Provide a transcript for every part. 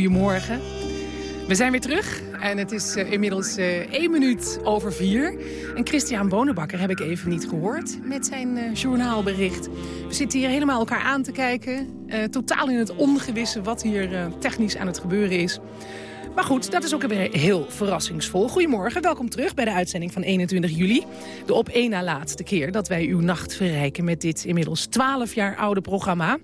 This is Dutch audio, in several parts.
Goedemorgen. We zijn weer terug en het is eh, inmiddels eh, één minuut over vier. En Christian Bonenbakker heb ik even niet gehoord met zijn eh, journaalbericht. We zitten hier helemaal elkaar aan te kijken. totaal in het ongewisse wat hier technisch aan het gebeuren is. Maar goed, dat is ook weer heel verrassingsvol. Goedemorgen, welkom terug bij de uitzending van 21 juli. De op één na laatste keer dat wij uw nacht verrijken... met dit inmiddels 12 jaar oude programma.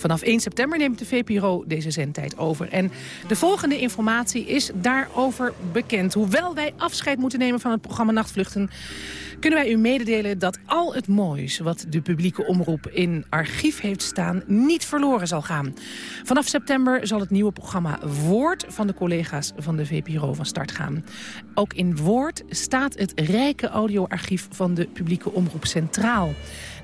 Vanaf 1 september neemt de VPRO deze zendtijd over. En de volgende informatie is daarover bekend. Hoewel wij afscheid moeten nemen van het programma Nachtvluchten... kunnen wij u mededelen dat al het moois wat de publieke omroep in archief heeft staan... niet verloren zal gaan. Vanaf september zal het nieuwe programma Woord van de collega's van de VPRO van start gaan. Ook in Woord staat het rijke audioarchief van de publieke omroep centraal.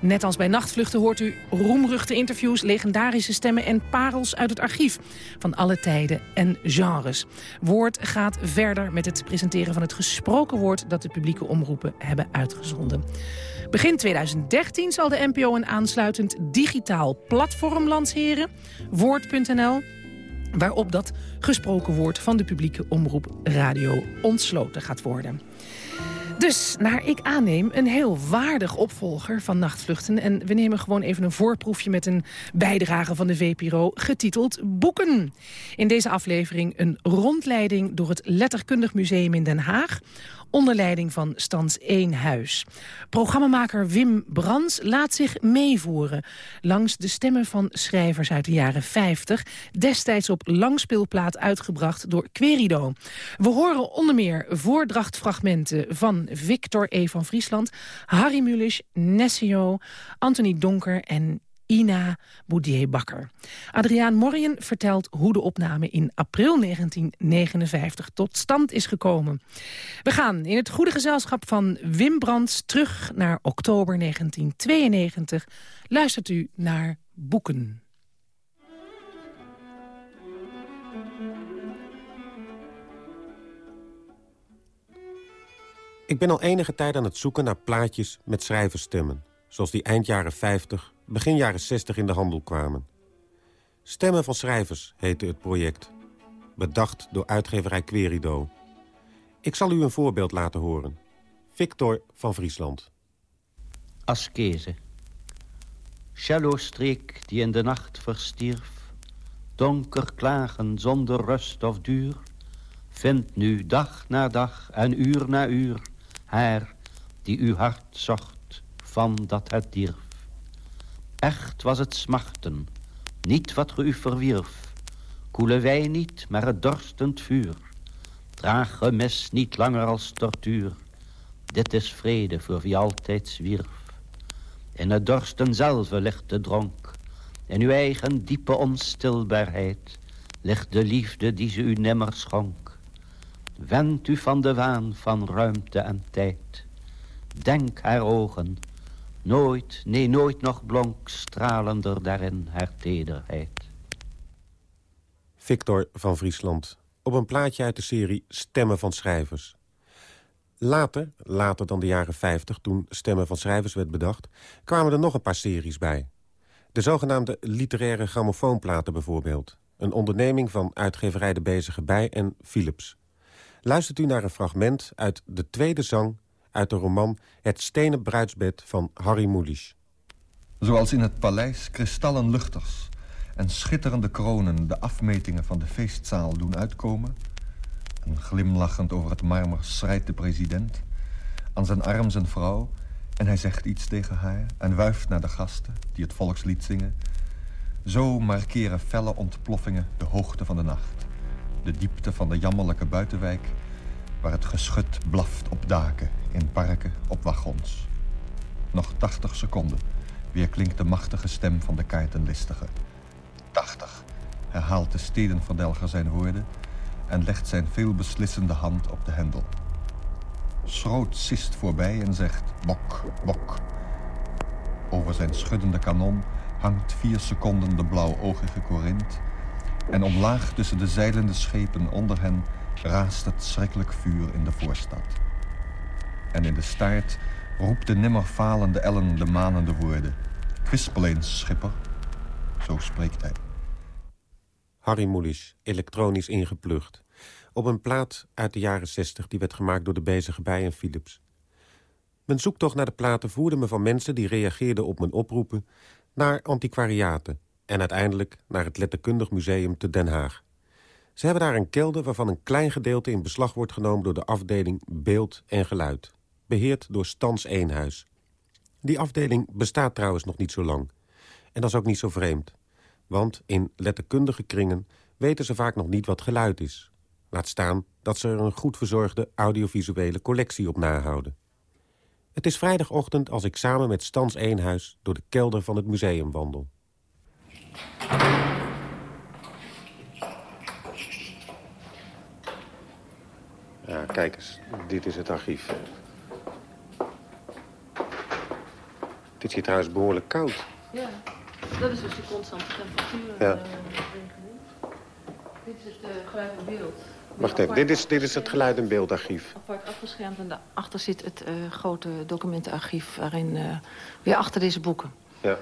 Net als bij nachtvluchten hoort u roemruchte interviews, legendarische stemmen en parels uit het archief van alle tijden en genres. Woord gaat verder met het presenteren van het gesproken woord dat de publieke omroepen hebben uitgezonden. Begin 2013 zal de NPO een aansluitend digitaal platform lanceren, woord.nl waarop dat gesproken woord van de publieke omroep radio ontsloten gaat worden. Dus, naar ik aanneem, een heel waardig opvolger van Nachtvluchten. En we nemen gewoon even een voorproefje met een bijdrage van de VPRO... getiteld Boeken. In deze aflevering een rondleiding door het Letterkundig Museum in Den Haag onder leiding van Stans Eenhuis. Programmamaker Wim Brands laat zich meevoeren... langs de stemmen van schrijvers uit de jaren 50... destijds op langspeelplaat uitgebracht door Querido. We horen onder meer voordrachtfragmenten van Victor E. van Friesland... Harry Mulisch, Nessio, Anthony Donker en Ina Boudier-Bakker. Adriaan Morrien vertelt hoe de opname in april 1959 tot stand is gekomen. We gaan in het goede gezelschap van Wim Brands terug naar oktober 1992. Luistert u naar Boeken. Ik ben al enige tijd aan het zoeken naar plaatjes met schrijversstemmen. Zoals die eind jaren 50, begin jaren 60 in de handel kwamen. Stemmen van schrijvers heette het project. Bedacht door uitgeverij Querido. Ik zal u een voorbeeld laten horen. Victor van Friesland. Askeze. Shallowstreek die in de nacht verstierf. Donker klagen zonder rust of duur. Vindt nu dag na dag en uur na uur haar die uw hart zocht van dat het dierf. Echt was het smachten, niet wat ge u verwierf. Koelen wij niet, maar het dorstend vuur. Draag gemis niet langer als tortuur. Dit is vrede voor wie altijd zwierf. In het dorsten zelve ligt de dronk. In uw eigen diepe onstilbaarheid ligt de liefde die ze u nimmer schonk. Wend u van de waan van ruimte en tijd. Denk haar ogen, nooit, nee nooit nog blonk stralender daarin haar tederheid. Victor van Friesland. Op een plaatje uit de serie Stemmen van Schrijvers. Later, later dan de jaren 50, toen Stemmen van Schrijvers werd bedacht... kwamen er nog een paar series bij. De zogenaamde literaire grammofoonplaten bijvoorbeeld. Een onderneming van uitgeverij De Bezige Bij en Philips. Luistert u naar een fragment uit de tweede zang... uit de roman Het Stenen Bruidsbed van Harry Mulisch. Zoals in het paleis kristallen luchters en schitterende kronen de afmetingen van de feestzaal doen uitkomen. En glimlachend over het marmer schrijdt de president. Aan zijn arm zijn vrouw en hij zegt iets tegen haar en wuift naar de gasten die het volkslied zingen. Zo markeren felle ontploffingen de hoogte van de nacht. De diepte van de jammerlijke buitenwijk waar het geschut blaft op daken, in parken, op wagons. Nog 80 seconden weer klinkt de machtige stem van de kaartenlistige. 1980, herhaalt de stedenverdelger zijn woorden... en legt zijn veelbeslissende hand op de hendel. Schroot sist voorbij en zegt bok, bok. Over zijn schuddende kanon hangt vier seconden de blauwogige Korint... en omlaag tussen de zeilende schepen onder hen raast het schrikkelijk vuur in de voorstad. En in de staart roept de nimmer falende Ellen de manende woorden. Kwispel eens, schipper. Zo spreekt hij. Harry Mulisch, elektronisch ingeplucht. Op een plaat uit de jaren 60 die werd gemaakt door de bezige bij en Philips. Mijn zoektocht naar de platen voerde me van mensen die reageerden op mijn oproepen... naar antiquariaten en uiteindelijk naar het Letterkundig Museum te Den Haag. Ze hebben daar een kelder waarvan een klein gedeelte in beslag wordt genomen... door de afdeling Beeld en Geluid, beheerd door Stans Eenhuis. Die afdeling bestaat trouwens nog niet zo lang. En dat is ook niet zo vreemd. Want in letterkundige kringen weten ze vaak nog niet wat geluid is. Laat staan dat ze er een goed verzorgde audiovisuele collectie op nahouden. Het is vrijdagochtend als ik samen met Stans Eenhuis... door de kelder van het museum wandel. Ja, kijk eens. Dit is het archief. Het is hier trouwens behoorlijk koud. Ja, dat is dus de constante temperatuur. Ja. eh, dit is het uh, geluid en beeld. Wacht even, dit is, dit is het geluid- en beeldarchief. Apart afgeschermd en daarachter zit het eh, grote documentenarchief... waarin eh, weer achter deze boeken. Ja.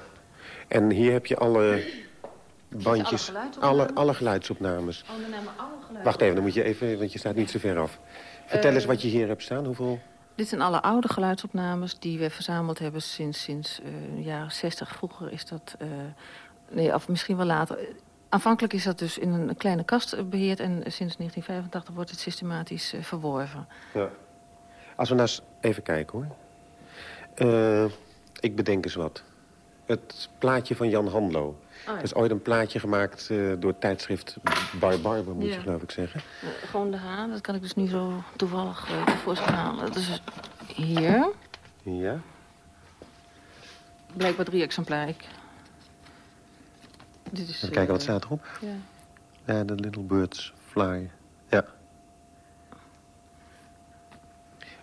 En hier heb je alle bandjes, alle alle, geluidsopnames? alle, geluidsopnames. Oh, dan alle geluiden. Wacht even, dan moet je even, want je staat niet zo ver af. Vertel eens wat je hier hebt staan. Hoeveel? Dit zijn alle oude geluidsopnames die we verzameld hebben sinds, sinds eh, de jaren 60. Vroeger is dat... eh, nee, of misschien wel later. Aanvankelijk is dat dus in een kleine kast eh, beheerd... en sinds 1985 wordt het systematisch eh, verworven. Ja. Als we nou eens even kijken, hoor. Eh, ik bedenk eens wat. Het plaatje van Jan Hanlo. ja. Er is ooit een plaatje gemaakt eh, door het tijdschrift Bar Barber, moet Ja. je geloof ik zeggen. Gewoon de haan, dat kan ik dus nu zo toevallig uh, tevoorschijn halen. Dat is hier. Ja. Blijkbaar drie exemplaren. Dit is, Even kijken, wat eh, staat erop? Ja. Ja, The Little Birds Fly. Ja.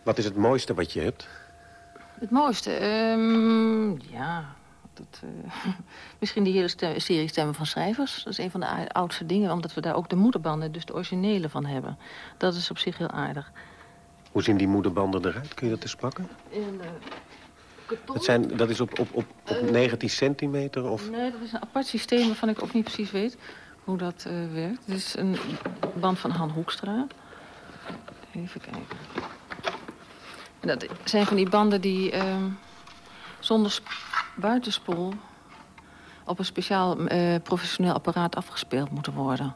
Wat is het mooiste wat je hebt? Het mooiste, ehm, ja, dat, eh, misschien die hele stem- serie Stemmen van Schrijvers. Dat is een van de oudste dingen, omdat we daar ook de moederbanden, dus de originele van hebben. Dat is op zich heel aardig. Hoe zien die moederbanden eruit? Kun je dat eens pakken? En, eh, karton? Dat, zijn, dat is op, op, op, op 19 centimeter of... Nee, dat is een apart systeem waarvan ik ook niet precies weet hoe dat eh, werkt. Dit is een band van Han Hoekstra. Even kijken. En dat zijn van die banden die ehm, zonder sp- buitenspoel... op een speciaal eh, professioneel apparaat afgespeeld moeten worden.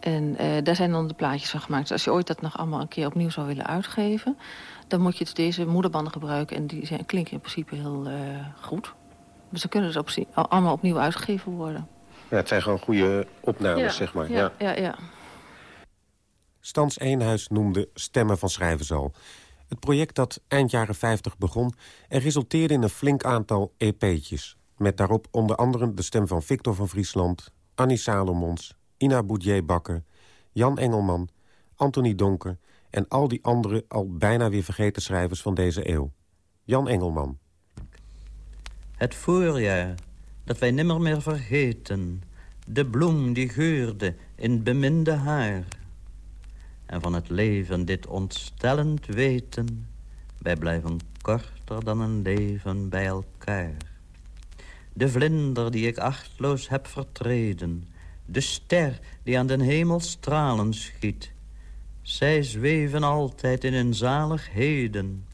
En eh, daar zijn dan de plaatjes van gemaakt. Dus als je ooit dat nog allemaal een keer opnieuw zou willen uitgeven... dan moet je dus deze moederbanden gebruiken. En die zijn, klinken in principe heel eh, goed. Dus dan kunnen ze op, zi- al- allemaal opnieuw uitgegeven worden. Ja, het zijn gewoon goede opnames, zeg maar. Ja. ja, ja. Stans Eenhuis noemde Stemmen van Schrijvers al. Het project dat eind jaren 50 begon... en resulteerde in een flink aantal EP'tjes. Met daarop onder andere de stem van Victor van Friesland... Annie Salomons, Ina Boudier-Bakker, Jan Engelman... Anthony Donker en al die andere al bijna weer vergeten schrijvers van deze eeuw. Jan Engelman. Het voorjaar, dat wij nimmer meer vergeten. De bloem die geurde in beminde haar. En van het leven dit ontstellend weten. Wij blijven korter dan een leven bij elkaar. De vlinder die ik achtloos heb vertreden. De ster die aan den hemel stralen schiet. Zij zweven altijd in hun zaligheden.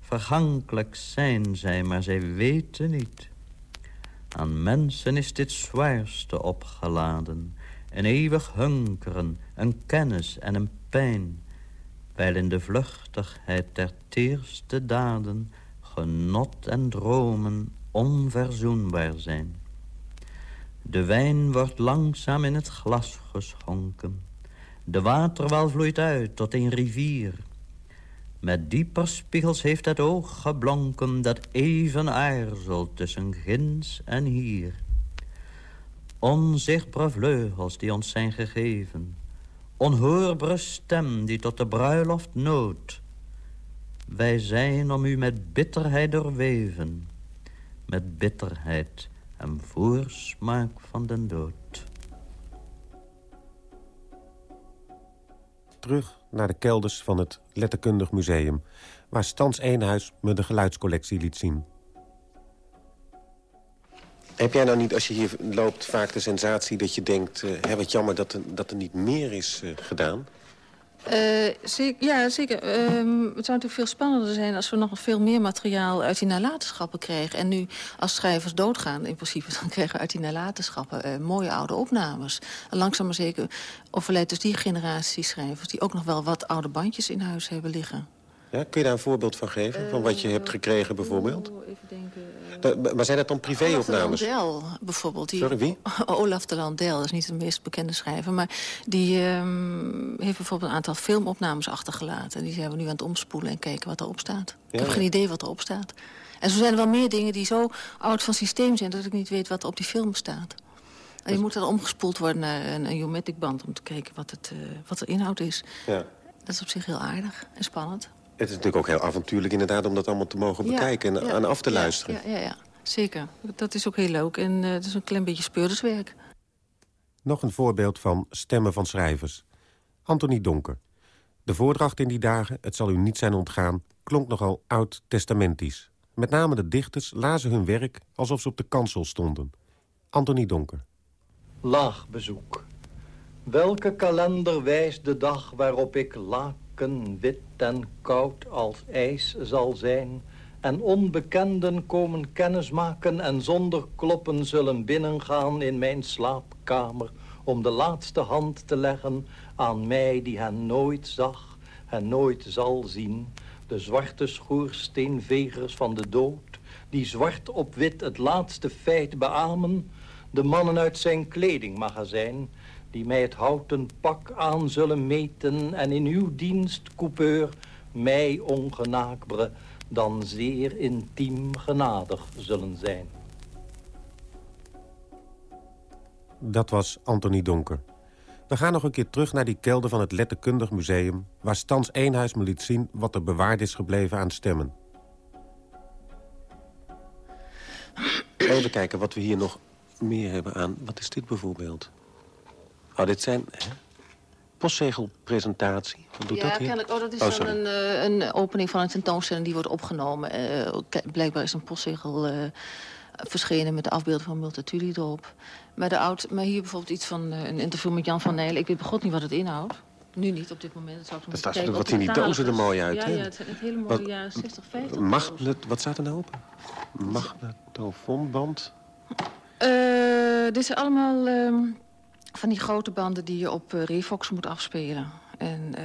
Vergankelijk zijn zij, maar zij weten niet. Aan mensen is dit zwaarste opgeladen. Een eeuwig hunkeren, een kennis en een pijn. Wijl in de vluchtigheid der teerste daden... genot en dromen onverzoenbaar zijn. De wijn wordt langzaam in het glas geschonken. De waterwal vloeit uit tot een rivier... Met dieper spiegels heeft het oog geblonken... dat even aarzelt tussen ginds en hier. Onzichtbare vleugels die ons zijn gegeven. Onhoorbare stem die tot de bruiloft noodt. Wij zijn om u met bitterheid doorweven. Met bitterheid en voorsmaak van den dood. Terug naar de kelders van het Letterkundig Museum... waar Stans Eenhuis me de geluidscollectie liet zien. Heb jij nou niet, als je hier loopt, vaak de sensatie dat je denkt... Uh, hè, wat jammer dat er, dat er niet meer is uh, gedaan? Zeker, ja, zeker. Um, het zou natuurlijk veel spannender zijn als we nog veel meer materiaal uit die nalatenschappen kregen. En nu, als schrijvers doodgaan, in principe, dan krijgen we uit die nalatenschappen mooie oude opnames. Langzaam maar zeker overlijdt dus die generatie schrijvers die ook nog wel wat oude bandjes in huis hebben liggen. Ja, kun je daar een voorbeeld van geven? Van wat je hebt gekregen bijvoorbeeld? Even denken. Da, maar zijn dat dan privéopnames? Olaf de Landel bijvoorbeeld. Die, Sorry, wie? Olaf de Landel, dat is niet de meest bekende schrijver. Maar die um, heeft bijvoorbeeld een aantal filmopnames achtergelaten. En die zijn we nu aan het omspoelen en kijken wat erop staat. Ja, ik heb ja. geen idee wat erop staat. En zo zijn er wel meer dingen die zo oud van systeem zijn... dat ik niet weet wat er op die film staat. En je moet dan omgespoeld worden naar een, een Jomatic band... om te kijken wat, het, uh, wat de inhoud is. Ja. Dat is op zich heel aardig en spannend. Het is natuurlijk ook heel avontuurlijk inderdaad om dat allemaal te mogen bekijken en ja, aan af te luisteren. Ja, ja, ja, zeker. Dat is ook heel leuk en uh, het is een klein beetje speurderswerk. Nog een voorbeeld van stemmen van schrijvers. Anthony Donker. De voordracht in die dagen, het zal u niet zijn ontgaan, klonk nogal oud-testamentisch. Met name de dichters lazen hun werk alsof ze op de kansel stonden. Anthony Donker. Laagbezoek. Welke kalender wijst de dag waarop ik wit en koud als ijs zal zijn... en onbekenden komen kennismaken en zonder kloppen zullen binnengaan in mijn slaapkamer... om de laatste hand te leggen aan mij die hen nooit zag en nooit zal zien... de zwarte schoorsteenvegers van de dood... die zwart op wit het laatste feit beamen... de mannen uit zijn kledingmagazijn die mij het houten pak aan zullen meten... en in uw dienst, coupeur, mij ongenaakbare... dan zeer intiem genadig zullen zijn. Dat was Anthony Donker. We gaan nog een keer terug naar die kelder van het Letterkundig Museum... waar Stans Eenhuis me liet zien wat er bewaard is gebleven aan stemmen. Even kijken wat we hier nog meer hebben aan. Wat is dit bijvoorbeeld? Oh, dit zijn hè? postzegelpresentatie. Wat doet ja, dat hier? kennelijk. Oh, dat is Oh, een, eh, een opening van een tentoonstelling die wordt opgenomen. Eh, blijkbaar is een postzegel eh, verschenen met de afbeelding van Multatuli erop. Maar, de oud, maar hier bijvoorbeeld iets van een interview met Jan van Nijlen. Ik weet begot niet wat het inhoudt. Nu niet, op dit moment. Dat zou ik nog Dat staat wat op die dozen er mooi uit, Ja, hè? ja, het zijn echt hele mooie Wat- jaren 60, 50. Magnet, wat staat er nou op? Magnetofonband. Eh, dit zijn allemaal ehm, van die grote banden die je op eh, Revox moet afspelen. En eh,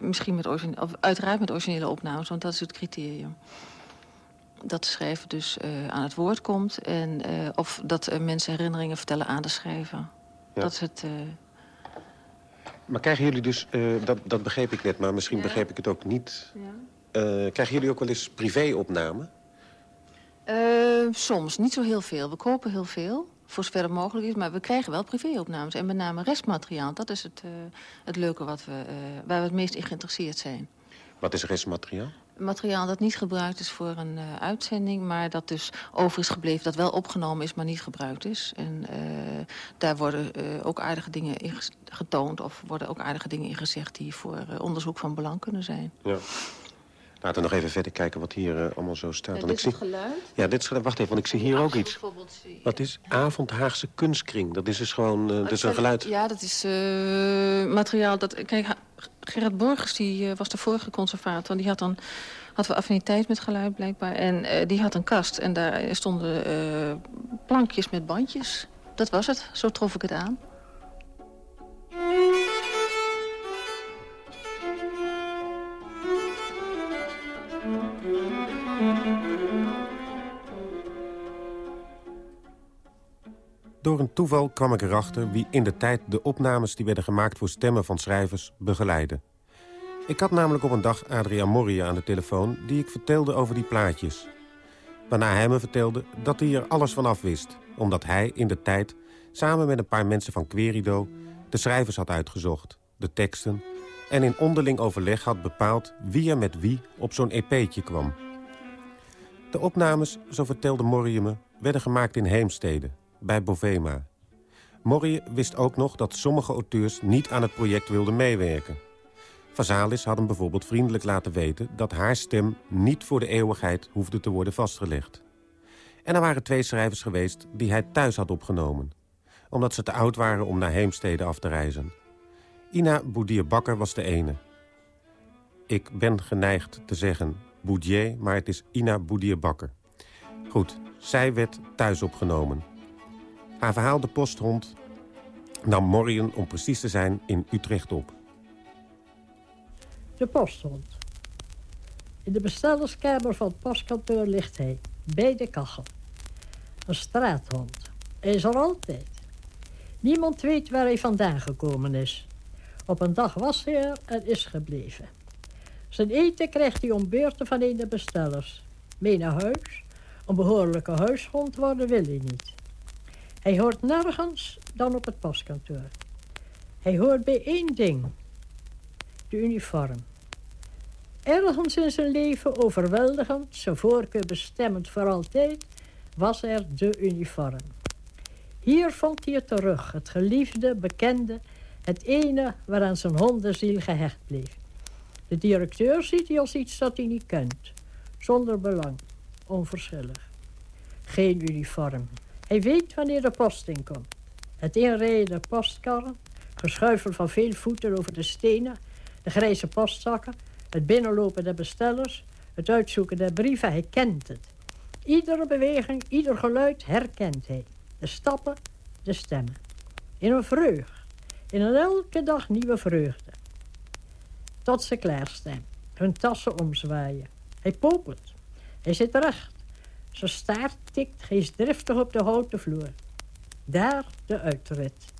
misschien met origine- of uiteraard met originele opnames, want dat is het criterium. Dat de schrijver dus eh, aan het woord komt. En, of dat mensen herinneringen vertellen aan de schrijver. Ja. Dat is het... Maar krijgen jullie dus, dat, dat begreep ik net, maar misschien Ja. begreep ik het ook niet. ja. Krijgen jullie ook wel eens privéopnamen? Soms, niet zo heel veel. We kopen heel veel, voor zover het mogelijk is. Maar we krijgen wel privéopnames. En met name restmateriaal. Dat is het, eh, het leuke wat we, eh, waar we het meest in geïnteresseerd zijn. Wat is restmateriaal? Materiaal dat niet gebruikt is voor een eh, uitzending... maar dat dus over is gebleven, dat wel opgenomen is, maar niet gebruikt is. En daar worden ook aardige dingen in getoond... of worden ook aardige dingen in gezegd... die voor onderzoek van belang kunnen zijn. Ja. Laten we nog even verder kijken wat hier eh, allemaal zo staat. Want ik zie... geluid. Ja, dit is, wacht even, want ik zie hier ook iets. Bijvoorbeeld zie- Wat is Avond Haagse Kunstkring? Dat is dus gewoon eh, dat is een geluid. Ja, dat is eh, materiaal dat... Kijk, Gerard Borgers die, eh, was de vorige conservator. Die had dan had we affiniteit met geluid blijkbaar. En eh, die had een kast. En daar stonden eh, plankjes met bandjes. Dat was het. Zo trof ik het aan. Door een toeval kwam ik erachter wie in de tijd de opnames die werden gemaakt voor stemmen van schrijvers begeleidde. Ik had namelijk op een dag Adriaan Morrie aan de telefoon die ik vertelde over die plaatjes. Waarna hij me vertelde dat hij er alles van af wist, omdat hij in de tijd samen met een paar mensen van Querido... de schrijvers had uitgezocht, de teksten... en in onderling overleg had bepaald wie er met wie op zo'n EP'tje kwam. De opnames, zo vertelde Morrie me, werden gemaakt in Heemstede, bij Bovema. Morrie wist ook nog dat sommige auteurs niet aan het project wilden meewerken. Vazalis had hem bijvoorbeeld vriendelijk laten weten... dat haar stem niet voor de eeuwigheid hoefde te worden vastgelegd. En er waren twee schrijvers geweest die hij thuis had opgenomen. Omdat ze te oud waren om naar Heemstede af te reizen. Ina Boudier-Bakker was de ene. Ik ben geneigd te zeggen Boudier, maar het is Ina Boudier-Bakker. Goed, zij werd thuis opgenomen. Haar verhaal De Posthond nam Morien, om precies te zijn, in Utrecht op. De posthond. In de bestellerskamer van het postkantoor ligt hij, bij de kachel. Een straathond. Hij is er altijd. Niemand weet waar hij vandaan gekomen is. Op een dag was hij er en is gebleven. Zijn eten krijgt hij om beurten van een de bestellers. Mee naar huis. Een behoorlijke huishond worden wil hij niet. Hij hoort nergens dan op het postkantoor. Hij hoort bij één ding. De uniform. Ergens in zijn leven overweldigend, zijn voorkeur bestemmend voor altijd, was er de uniform. Hier vond hij het terug, het geliefde, bekende, het ene waaraan zijn hondenziel gehecht bleef. De directeur ziet hij als iets dat hij niet kent. Zonder belang, onverschillig. Geen uniform. Hij weet wanneer de post inkomt. Het inrijden postkarren, geschuifel van veel voeten over de stenen, de grijze postzakken, het binnenlopen der bestellers, het uitzoeken der brieven, hij kent het. Iedere beweging, ieder geluid herkent hij. De stappen, de stemmen. In een vreugde. In elke dag nieuwe vreugde. Tot ze klaarstaan. Hun tassen omzwaaien. Hij popelt. Hij zit recht. Zijn staart tikt geestdriftig op de houten vloer. Daar de uitrit.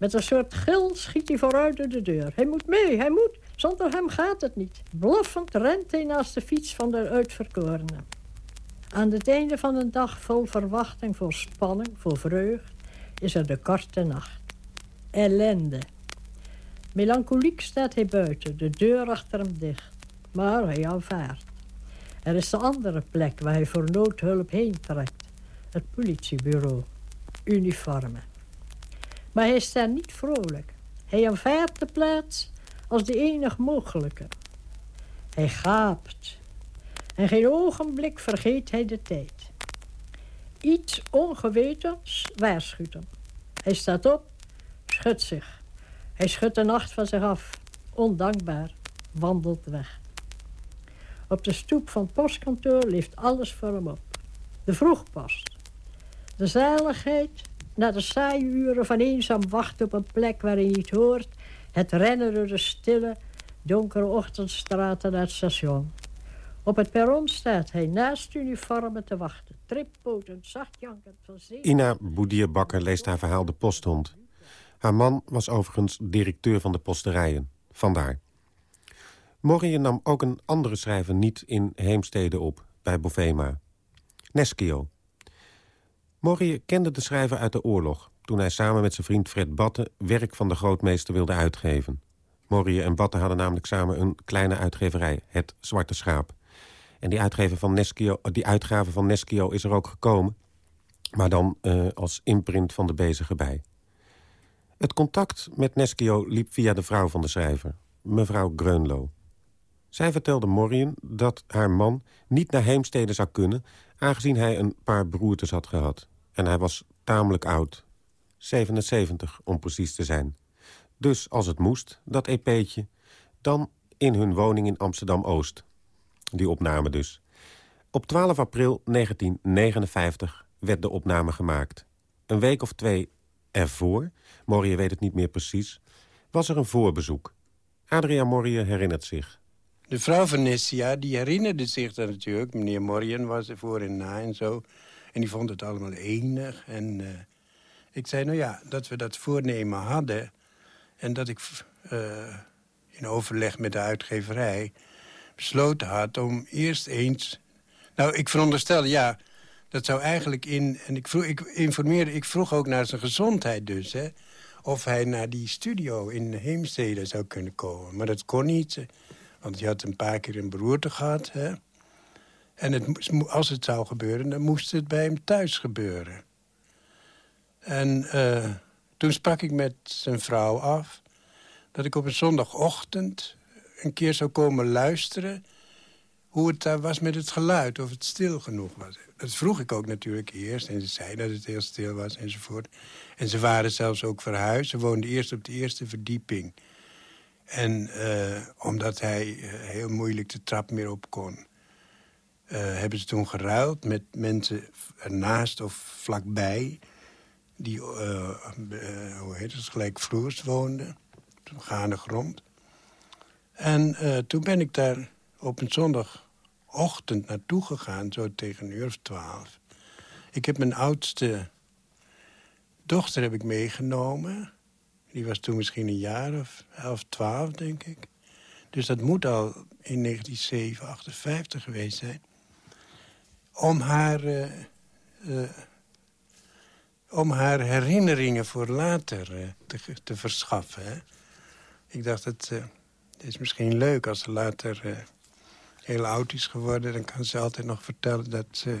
Met een soort gil schiet hij vooruit door de deur. Hij moet mee, hij moet. Zonder hem gaat het niet. Blaffend rent hij naast de fiets van de uitverkorene. Aan het einde van een dag vol verwachting, vol spanning, vol vreugd... is er de korte nacht. Ellende. Melancholiek staat hij buiten, de deur achter hem dicht. Maar hij aanvaardt. Er is de andere plek waar hij voor noodhulp heen trekt. Het politiebureau. Uniformen. Maar hij is daar niet vrolijk. Hij aanvaardt de plaats als de enig mogelijke. Hij gaapt. En geen ogenblik vergeet hij de tijd. Iets ongewetens waarschuwt hem. Hij staat op, schudt zich. Hij schudt de nacht van zich af. Ondankbaar, wandelt weg. Op de stoep van het postkantoor ligt alles voor hem op. De vroegpost. De zaligheid na de saaie uren van eenzaam wachten op een plek waar hij niet hoort... het rennen door de stille, donkere ochtendstraten naar het station. Op het perron staat hij naast uniformen te wachten. Trippotend, zacht jankend van zee. Ina Boudier-Bakker leest haar verhaal De Posthond. Haar man was overigens directeur van de posterijen. Vandaar. Morrie nam ook een andere schrijver niet in Heemstede op, bij Bovema. Neschio. Morrie kende de schrijver uit de oorlog... toen hij samen met zijn vriend Fred Batte werk van de grootmeester wilde uitgeven. Morrie en Batte hadden namelijk samen een kleine uitgeverij, Het Zwarte Schaap. En die, uitgave van die uitgave van Neschio is er ook gekomen... maar dan uh, als imprint van de bezige bij. Het contact met Neschio liep via de vrouw van de schrijver, mevrouw Greunlo. Zij vertelde Morien dat haar man niet naar Heemstede zou kunnen... aangezien hij een paar broertjes had gehad. En hij was tamelijk oud. 77, om precies te zijn. Dus als het moest, dat EP'tje... dan in hun woning in Amsterdam-Oost. Die opname dus. Op 12 april 1959 werd de opname gemaakt. Een week of twee ervoor, Morrie weet het niet meer precies... was er een voorbezoek. Adria Morrie herinnert zich. De vrouw van Nessia, die herinnerde zich dat natuurlijk. Meneer Morien was er voor en na en zo. En die vond het allemaal enig. En uh, ik zei, nou ja, dat we dat voornemen hadden... en dat ik uh, in overleg met de uitgeverij besloten had om eerst eens... Nou, ik veronderstel, ja, Dat zou eigenlijk in... En ik vroeg, ik informeerde, ik vroeg ook naar zijn gezondheid dus, hè. Of hij naar die studio in Heemstede zou kunnen komen. Maar dat kon niet, want hij had een paar keer een beroerte gehad, hè. En het, als het zou gebeuren, dan moest het bij hem thuis gebeuren. En uh, toen sprak ik met zijn vrouw af... dat ik op een zondagochtend een keer zou komen luisteren... hoe het daar was met het geluid, of het stil genoeg was. Dat vroeg ik ook natuurlijk eerst. En ze zei dat het heel stil was enzovoort. En ze waren zelfs ook verhuisd. Ze woonden eerst op de eerste verdieping. En uh, omdat hij uh, heel moeilijk de trap meer op kon... Uh, hebben ze toen geruild met mensen ernaast of vlakbij... die, hoe heet het, gelijkvloers woonden. Op gaande grond. En toen ben ik daar op een zondag ochtend naartoe gegaan, zo tegen een uur of twaalf. Ik heb mijn oudste dochter heb ik meegenomen. Die was toen misschien een jaar of elf, twaalf, denk ik. Dus dat moet al in 1957 geweest zijn. Om haar, uh, uh, om haar herinneringen voor later uh, te, te, verschaffen. Ik dacht, het, het is misschien leuk als ze later heel oud is geworden... dan kan ze altijd nog vertellen dat ze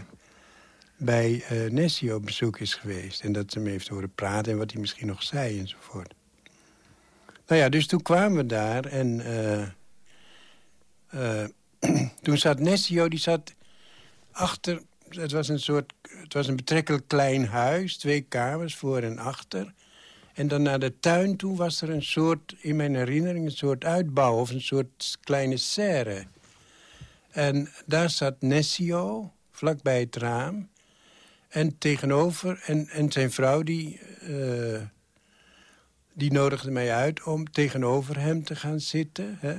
bij uh, op bezoek is geweest. En dat ze hem heeft horen praten en wat hij misschien nog zei enzovoort. Nou ja, dus toen kwamen we daar en... Uh, uh, toen zat Nessio, die zat achter... Het was een soort... Het was een betrekkelijk klein huis, twee kamers voor en achter. En dan naar de tuin toe was er een soort, in mijn herinnering... een soort uitbouw of een soort kleine serre. En daar zat Nessio, vlakbij het raam. En tegenover, en, en zijn vrouw die, uh, die nodigde mij uit om tegenover hem te gaan zitten. Hè?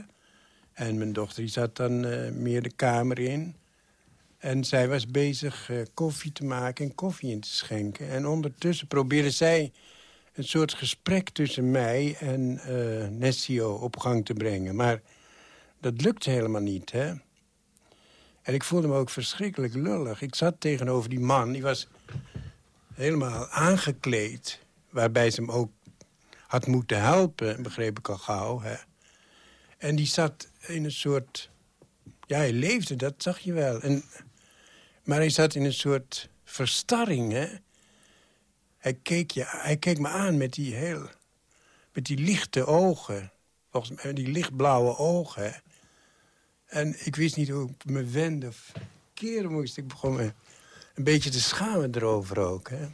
En mijn dochter die zat dan uh, meer de kamer in. En zij was bezig uh, koffie te maken en koffie in te schenken. En ondertussen probeerde zij een soort gesprek tussen mij en Nessio op gang te brengen. Maar dat lukte helemaal niet, hè. En ik voelde me ook verschrikkelijk lullig. Ik zat tegenover die man, die was helemaal aangekleed. Waarbij ze hem ook had moeten helpen, begreep ik al gauw. Hè. En die zat in een soort... Ja, hij leefde, dat zag je wel. En, maar hij zat in een soort verstarring, hè. Hij keek, je, hij keek me aan met die heel... met die lichte ogen. Volgens mij, die lichtblauwe ogen. En ik wist niet hoe ik me wende of keren moest. Ik begon me een beetje te schamen erover ook. Hè.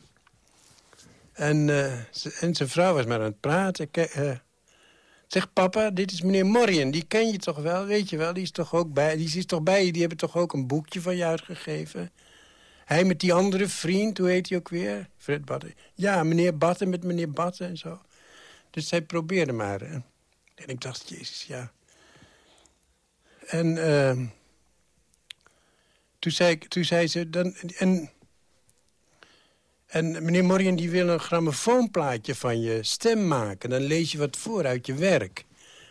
En, uh, en zijn vrouw was maar aan het praten. Uh, zeg, papa, dit is meneer Morien. Die ken je toch wel, weet je wel? Die is toch ook bij, die is toch bij je? Die hebben toch ook een boekje van je uitgegeven? Hij met die andere vriend, hoe heet hij ook weer? Fred Batten. Ja, meneer Batten met meneer Batten en zo. Dus zij probeerde maar. En ik dacht, jezus, ja... En uh, toen, zei, toen zei ze... Dan, en, en meneer Morien die wil een grammofoonplaatje van je stem maken. Dan lees je wat voor uit je werk.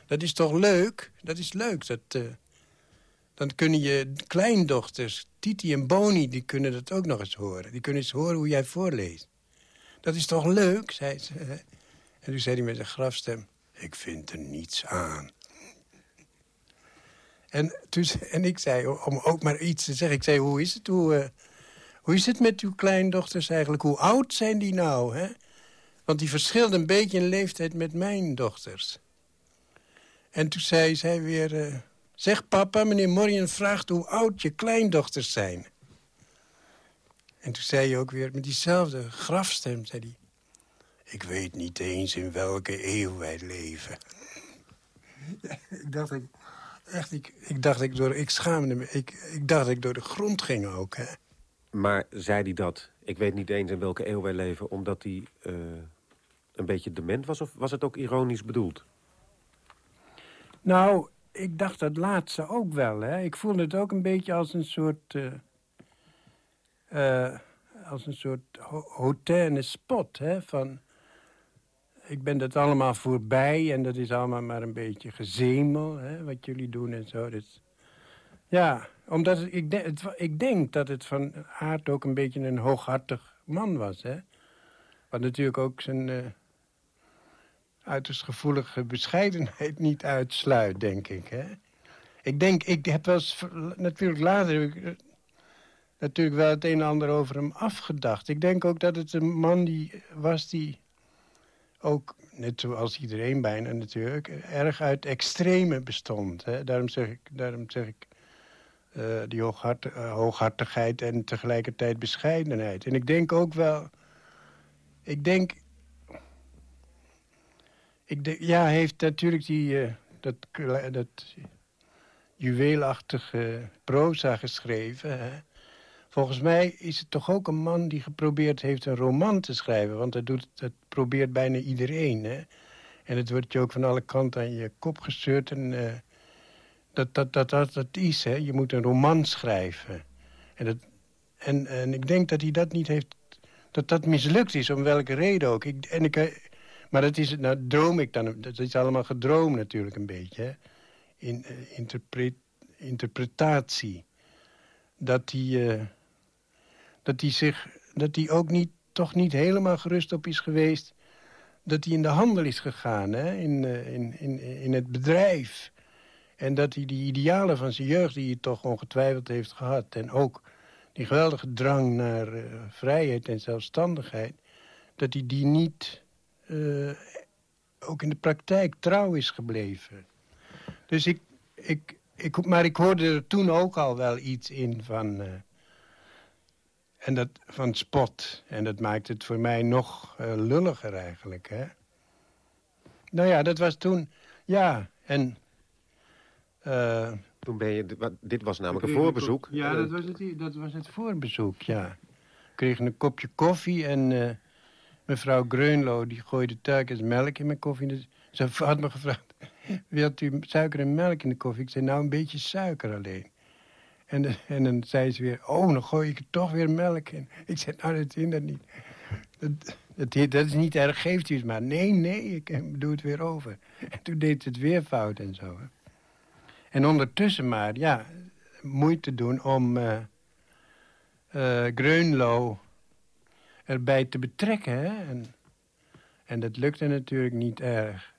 Dat is toch leuk? Dat is leuk. Dat, uh, dan kunnen je kleindochters, Titi en Boni, die kunnen dat ook nog eens horen. Die kunnen eens horen hoe jij voorleest. Dat is toch leuk, zei ze. En toen zei hij met een grafstem... Ik vind er niets aan. En, en ik zei, om ook maar iets te zeggen... ik zei, hoe is het, hoe, uh, hoe is het met uw kleindochters eigenlijk? Hoe oud zijn die nou, hè? Want die verschilden een beetje in leeftijd met mijn dochters. En toen zei zij weer... Uh, zeg papa, meneer Morien vraagt hoe oud je kleindochters zijn. En toen zei hij ook weer met diezelfde grafstem, zei hij... Ik weet niet eens in welke eeuw wij leven. Ik dacht, ik, echt, ik, ik dacht ik door, ik schaamde me. Ik, ik dacht ik door de grond ging ook, hè. Maar zei hij dat, ik weet niet eens in welke eeuw wij leven... omdat hij uh, een beetje dement was? Of was het ook ironisch bedoeld? Nou, ik dacht dat laatste ook wel, hè. Ik voelde het ook een beetje als een soort... Uh, uh, als een soort ho spot, hè, van ik ben dat allemaal voorbij en dat is allemaal maar een beetje gezemel, hè, wat jullie doen en zo. Dus, ja, Omdat ik, ik denk dat het van aard ook een beetje een hooghartig man was. Hè? Wat natuurlijk ook zijn uh, uiterst gevoelige bescheidenheid niet uitsluit, denk ik. Hè? Ik denk, ik heb wel natuurlijk later natuurlijk wel het een en ander over hem afgedacht. Ik denk ook dat het een man die was die ook, net zoals iedereen bijna natuurlijk... erg uit extreme bestond. Hè? Daarom zeg ik, daarom zeg ik uh, die uh, hooghartigheid en tegelijkertijd bescheidenheid. En ik denk ook wel... Ik denk... Ik denk ja, heeft natuurlijk die, uh, dat, dat juweelachtige proza geschreven... Hè? Volgens mij is het toch ook een man die geprobeerd heeft een roman te schrijven. Want dat, doet, probeert bijna iedereen. Hè? En het wordt je ook van alle kanten aan je kop gestuurd. En, uh, dat, dat, dat, dat, dat is, hè. Je moet een roman schrijven. En, dat, en, en ik denk dat hij dat niet heeft... Dat dat mislukt is, om welke reden ook. Ik, en ik, eh, maar dat is, nou droom ik dan... Dat is allemaal gedroom natuurlijk een beetje. In, interpret, interpretatie. Dat. Uh, dat hij zich, dat hij ook niet, toch niet helemaal gerust op is geweest... dat hij in de handel is gegaan, hè? In, in, in, in het bedrijf. En dat hij die idealen van zijn jeugd, die hij toch ongetwijfeld heeft gehad... en ook die geweldige drang naar uh, vrijheid en zelfstandigheid... dat hij die niet uh, ook in de praktijk trouw is gebleven. Dus ik, ik, ik, maar ik hoorde er toen ook al wel iets in van... en dat van spot. En dat maakt het voor mij nog uh, lulliger eigenlijk, hè. Nou ja, dat was toen... Ja, en... Uh, toen ben je... Dit was namelijk een voorbezoek. Ja, dat was het, dat was het voorbezoek, ja. Ik kreeg een kopje koffie en uh, mevrouw Greunlo... die gooide telkens melk in mijn koffie. Dus ze had me gevraagd... wilt u suiker en melk in de koffie? Ik zei, nou, een beetje suiker alleen. En, en dan zei ze weer, oh, dan gooi ik er toch weer melk in. Ik zei, nou, dat is dat niet. Dat, dat, is niet erg, geeft u maar. Nee, nee, ik doe het weer over. En toen deed het weer fout en zo. Hè. En ondertussen maar, ja, moeite doen om uh, Greunlo erbij te betrekken. En, en dat lukte natuurlijk niet erg.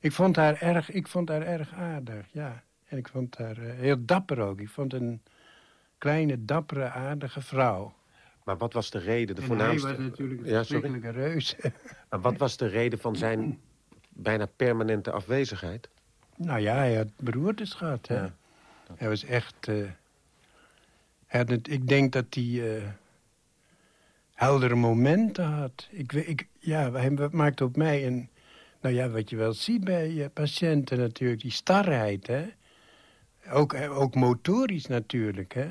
Ik vond haar erg, ik vond haar erg aardig, ja. En ik vond haar uh, heel dapper ook. Ik vond een kleine, dappere, aardige vrouw. Maar wat was de reden, de en voornaamste... hij was natuurlijk een ja, verschrikkelijke reus. maar wat was de reden van zijn bijna permanente afwezigheid? Nou ja, hij had beroertes gehad. Hè? Ja, Hij was echt... Uh, hij had het, ik denk dat hij uh, heldere momenten had. Ik, ik, ja, hij maakte op mij een... Nou ja, wat je wel ziet bij patiënten natuurlijk, die starheid, hè. Ook, ook motorisch natuurlijk, hè.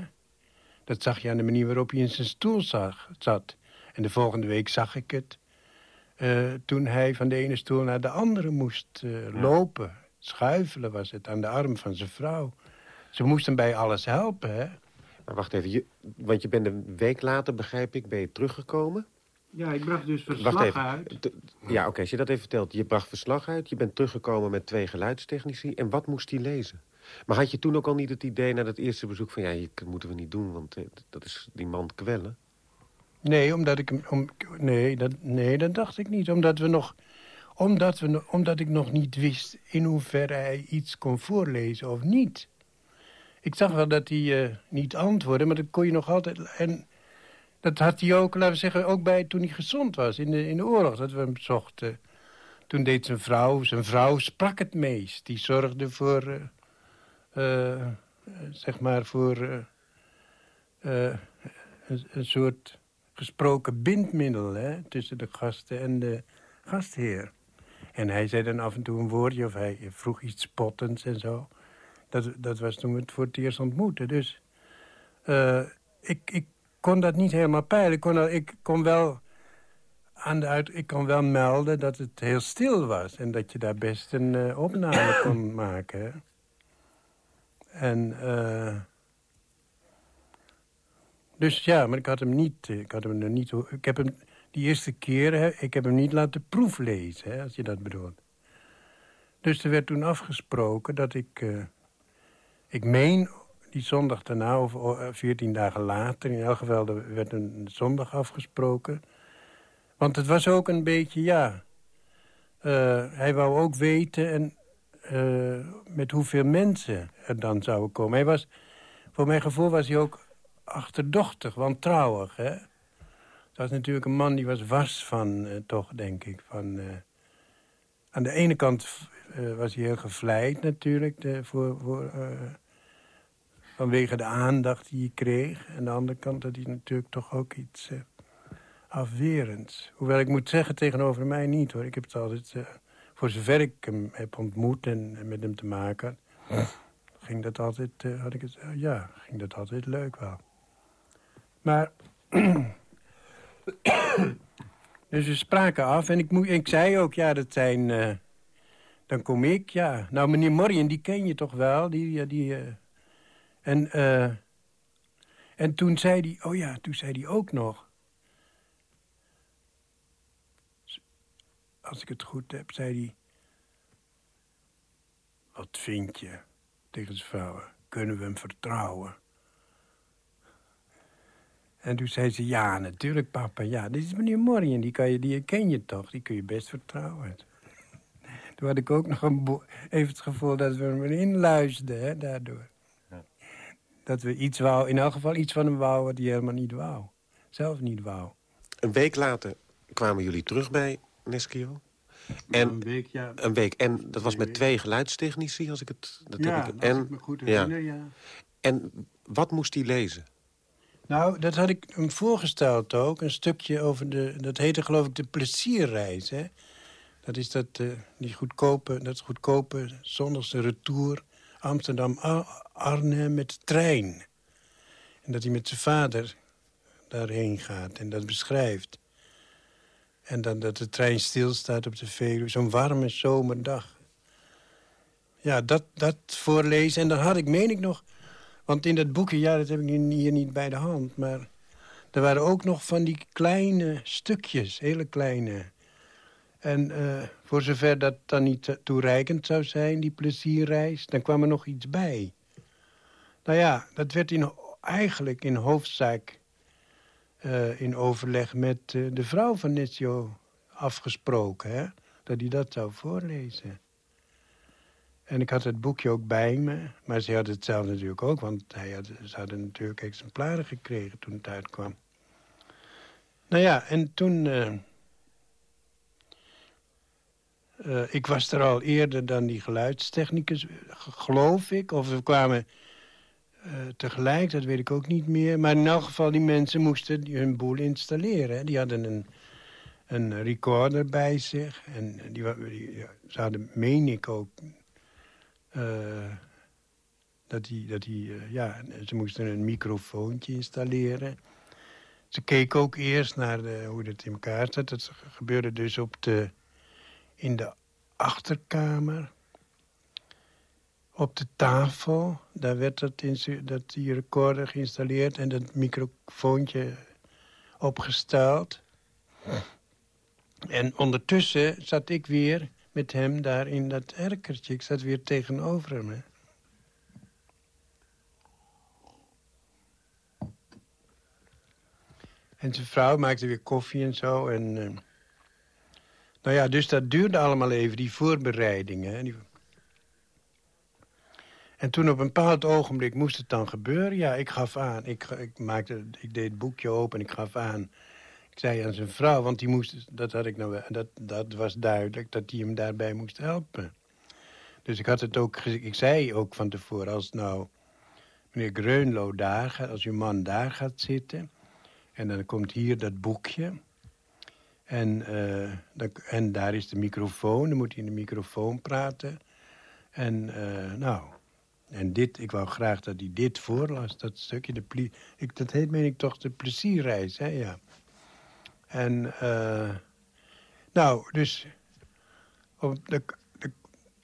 Dat zag je aan de manier waarop hij in zijn stoel zag, zat. En de volgende week zag ik het... Uh, toen hij van de ene stoel naar de andere moest uh, lopen. Schuifelen was het, aan de arm van zijn vrouw. Ze moesten bij alles helpen, hè. Maar wacht even, je, want je bent een week later, begrijp ik, ben je teruggekomen? Ja, ik bracht dus verslag uit. Ja, oké, als je dat even vertelt. Je bracht verslag uit, je bent teruggekomen met twee geluidstechnici. En wat moest hij lezen? Maar had je toen ook al niet het idee na dat eerste bezoek van... ja, dat moeten we niet doen, want eh, dat is die man kwellen? Nee, omdat ik, om, nee, dat, nee, dat dacht ik niet. Omdat, we nog, omdat, we, omdat ik nog niet wist in hoeverre hij iets kon voorlezen of niet. Ik zag wel dat hij uh, niet antwoordde, maar dat kon je nog altijd... En dat had hij ook, laten we zeggen, ook bij toen hij gezond was in de, in de oorlog. Dat we hem zochten. Toen deed zijn vrouw, zijn vrouw sprak het meest. Die zorgde voor... Uh, uh, zeg maar voor uh, een, soort gesproken bindmiddel hè, tussen de gasten en de gastheer. En hij zei dan af en toe een woordje of hij vroeg iets spottends en zo. Dat, dat was toen we het voor het eerst ontmoetten. Dus ik, ik kon dat niet helemaal peilen. Ik kon, ik kon wel aan de uit, ik kon wel melden dat het heel stil was. En dat je daar best een opname kon maken. En... Uh, dus ja, maar ik had hem niet... Ik, had hem er niet, ik heb hem die eerste keer... Ik heb hem niet laten proeflezen, hè, als je dat bedoelt. Dus er werd toen afgesproken dat ik... Uh, ik meen... die zondag daarna, of eh, veertien dagen later... in elk geval, er werd een zondag afgesproken. Want het was ook een beetje, ja... eh, hij wou ook weten en, eh, met hoeveel mensen er dan zouden komen. Hij was, voor mijn gevoel was hij ook achterdochtig, wantrouwig. Hè? Het was natuurlijk een man die was was van, eh, toch, denk ik. Van, eh, aan de ene kant was hij heel gevleid natuurlijk... De, voor, voor, vanwege de aandacht die hij kreeg. En aan de andere kant had hij natuurlijk toch ook iets afwerends. Hoewel ik moet zeggen, tegenover mij niet hoor. Ik heb het altijd, voor zover ik hem heb ontmoet en, met hem te maken... ging dat altijd, eh, had ik het, eh, ja, ging dat altijd leuk wel. Maar... dus we spraken af en ik, moet, ik zei ook, ja, dat zijn... eh, dan kom ik, ja. Nou, meneer Morien, die ken je toch wel? Die, die, en, en toen zei hij, oh ja, toen zei hij ook nog... Als ik het goed heb, zei hij... Wat vind je tegen zijn vrouwen? Kunnen we hem vertrouwen? En toen zei ze, ja, natuurlijk, papa. Ja, dit is meneer Morien, die, kan je, die ken je toch? Die kun je best vertrouwen. Toen had ik ook nog een even het gevoel dat we hem erin luisterden, hè, daardoor. Dat we iets wou, in elk geval iets van hem wou wat hij helemaal niet wou. Zelf niet wou. Een week later kwamen jullie terug bij Neskio. En een week, ja. Een week. En dat was met twee geluidstechnici, als ik het... Dat Ja, heb ik, en, ik me goed herinner, ja. En wat moest hij lezen? Nou, dat had ik hem voorgesteld ook. Een stukje over de... Dat heette geloof ik de plezierreis, hè. Dat is dat, eh, die goedkope, dat goedkope zondagse retour Amsterdam-Arnhem met de trein. En dat hij met zijn vader daarheen gaat en dat beschrijft. En dan dat de trein stilstaat op de Veluwe. Zo'n warme zomerdag. Ja, dat, dat voorlezen. En dan had ik, meen ik nog... Want in dat boekje, ja, dat heb ik hier niet bij de hand... maar er waren ook nog van die kleine stukjes, hele kleine... En eh, voor zover dat dan niet toereikend zou zijn, die plezierreis... dan kwam er nog iets bij. Nou ja, dat werd in, eigenlijk in hoofdzaak eh, in overleg met eh, de vrouw van Nezio afgesproken. Hè? Dat hij dat zou voorlezen. En ik had het boekje ook bij me. Maar ze had het zelf natuurlijk ook. Want hij had, ze hadden natuurlijk exemplaren gekregen toen het uitkwam. Nou ja, en toen... eh, ik was er al eerder dan die geluidstechnicus, geloof ik. Of we kwamen eh, tegelijk, dat weet ik ook niet meer. Maar in elk geval, die mensen moesten hun boel installeren. hè. Die hadden een, een recorder bij zich. En die, die, ze hadden, meen ik ook... eh, dat die, dat die, eh, ja, ze moesten een microfoontje installeren. Ze keken ook eerst naar de, hoe dat in elkaar zat. Dat gebeurde dus op de, in de achterkamer. Op de tafel, daar werd dat, dat die recorder geïnstalleerd... en dat microfoontje opgesteld. En ondertussen zat ik weer met hem daar in dat erkertje. Ik zat weer tegenover hem. En zijn vrouw maakte weer koffie en zo. En, eh, nou ja, dus dat duurde allemaal even, die voorbereidingen. die- En toen op een bepaald ogenblik moest het dan gebeuren. Ja, ik gaf aan. Ik, ik, maakte, ik deed het boekje open en ik gaf aan. Ik zei aan zijn vrouw, want die moest, dat, had ik nou, dat, dat was duidelijk... dat die hem daarbij moest helpen. Dus ik had het ook ik zei ook van tevoren... als nou meneer Greunlo daar gaat, als uw man daar gaat zitten... en dan komt hier dat boekje... En, eh, dan, en daar is de microfoon, dan moet hij in de microfoon praten. En eh, nou, en dit, ik wou graag dat hij dit voorlas, dat stukje. De ik, dat heet, meen ik toch, de plezierreis, hè, ja. En, eh, nou, dus op, de, de-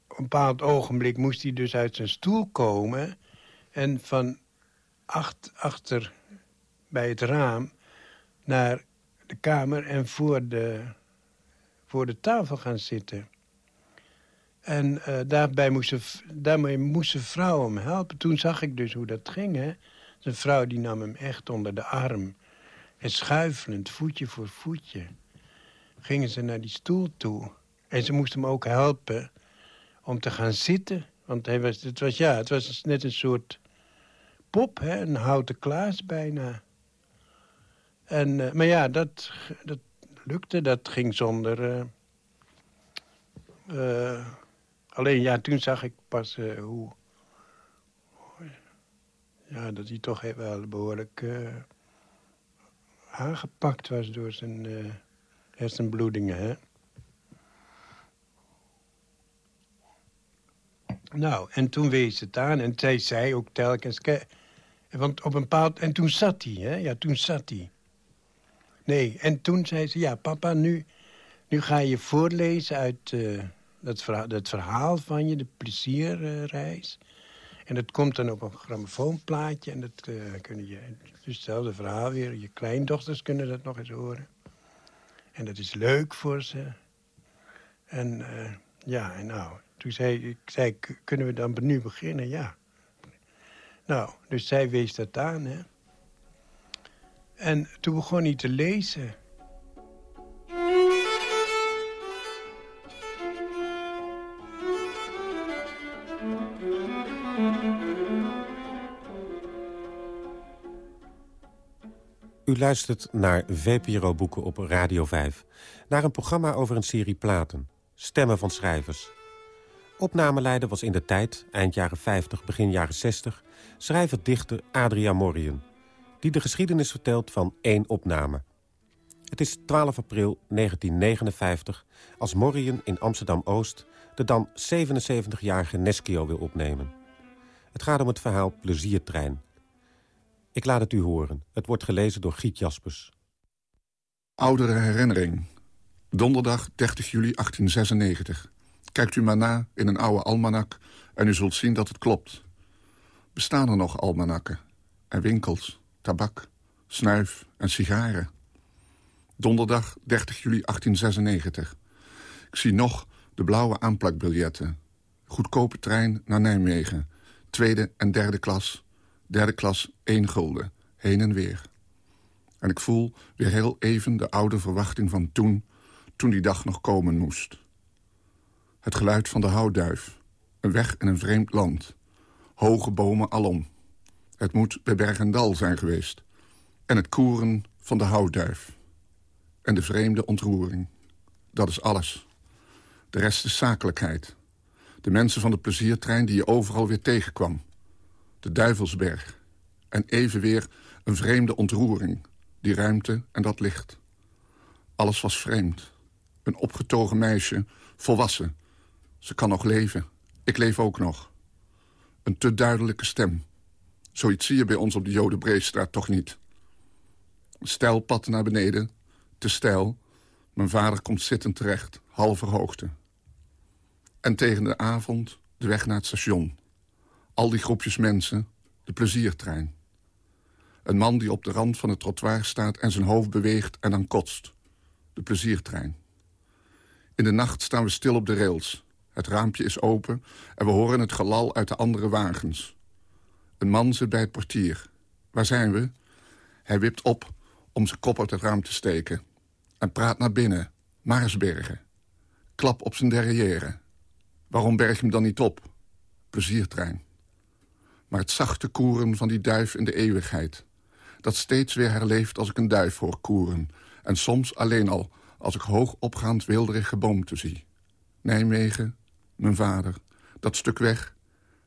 een bepaald ogenblik moest hij dus uit zijn stoel komen... en van acht, achter bij het raam naar de kamer en voor de, voor de tafel gaan zitten. En uh, daarbij moesten, daarmee moesten vrouwen hem helpen. Toen zag ik dus hoe dat ging. Hè. Een vrouw die nam hem echt onder de arm. En schuifelend, voetje voor voetje, gingen ze naar die stoel toe. En ze moesten hem ook helpen om te gaan zitten. Want hij was, het, was, ja, het was net een soort pop, hè? een houten klaas bijna. En, uh, maar ja, dat, dat lukte. Dat ging zonder... Uh, alleen ja, toen zag ik pas hoe... Ja, dat hij toch wel behoorlijk aangepakt was door zijn hersenbloedingen, hè. Nou, en toen wees het aan en zij zei ook telkens... Want op een bepaald... En toen zat hij, hè? Ja, toen zat hij. Nee, en toen zei ze... Ja, papa, nu, nu ga je voorlezen uit uh, dat, verhaal, dat verhaal van je, de plezierreis. en dat komt dan op een grammofoonplaatje. En dat uh, kunnen je... Dus hetzelfde verhaal weer. Je kleindochters kunnen dat nog eens horen. En dat is leuk voor ze. En uh, ja, en nou... Toen zei ik, kunnen we dan nu beginnen? Ja. Nou, dus zij wees dat aan, hè. En toen begon hij te lezen. U luistert naar VPRO-boeken op Radio 5. Naar een programma over een serie platen. Stemmen van schrijvers. Opnameleider was in de tijd, eind jaren 50, begin jaren 60... schrijver-dichter Adria Morien... die de geschiedenis vertelt van één opname. Het is 12 april 1959 als Morien in Amsterdam-Oost... de dan 77-jarige Neskio wil opnemen. Het gaat om het verhaal Pleziertrein. Ik laat het u horen. Het wordt gelezen door Giet Jaspers. Oudere herinnering. Donderdag 30 juli 1896. Kijkt u maar na in een oude almanak en u zult zien dat het klopt. Bestaan er nog almanakken? En winkels, tabak, snuif en sigaren? Donderdag 30 juli 1896. Ik zie nog de blauwe aanplakbiljetten. Goedkope trein naar Nijmegen. Tweede en derde klas. Derde klas één gulden. Heen en weer. En ik voel weer heel even de oude verwachting van toen... toen die dag nog komen moest. Het geluid van de houtduif. Een weg in een vreemd land. Hoge bomen alom. Het moet bij Bergendal zijn geweest. En het koeren van de houtduif. En de vreemde ontroering. Dat is alles. De rest is zakelijkheid. De mensen van de pleziertrein die je overal weer tegenkwam. De Duivelsberg. En even weer een vreemde ontroering. Die ruimte en dat licht. Alles was vreemd. Een opgetogen meisje, volwassen, ze kan nog leven. Ik leef ook nog. Een te duidelijke stem. Zoiets zie je bij ons op de Jodenbreestraat toch niet. Stijl pad naar beneden. Te stijl. Mijn vader komt zittend terecht. Halve hoogte. En tegen de avond de weg naar het station. Al die groepjes mensen. De pleziertrein. Een man die op de rand van het trottoir staat en zijn hoofd beweegt en dan kotst. De pleziertrein. In de nacht staan we stil op de rails. Het raampje is open en we horen het gelal uit de andere wagens. Een man zit bij het portier. Waar zijn we? Hij wipt op om zijn kop uit het raam te steken. En praat naar binnen. Maarsbergen. Klap op zijn derrière. Waarom berg je hem dan niet op? Pleziertrein. Maar het zachte koeren van die duif in de eeuwigheid. Dat steeds weer herleeft als ik een duif hoor koeren. En soms alleen al als ik hoog opgaand wilderige geboomte zie. Nijmegen, mijn vader. Dat stuk weg,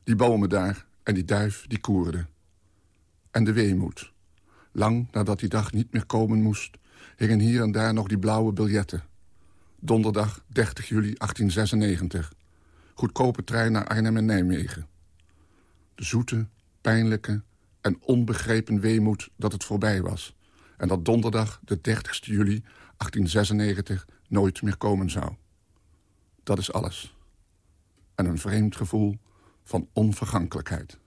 die bomen daar en die duif die koerde. En de weemoed. Lang nadat die dag niet meer komen moest... hingen hier en daar nog die blauwe biljetten. Donderdag 30 juli 1896. Goedkope trein naar Arnhem en Nijmegen. De zoete, pijnlijke en onbegrepen weemoed dat het voorbij was... en dat donderdag de 30 juli 1896 nooit meer komen zou. Dat is alles en een vreemd gevoel van onvergankelijkheid.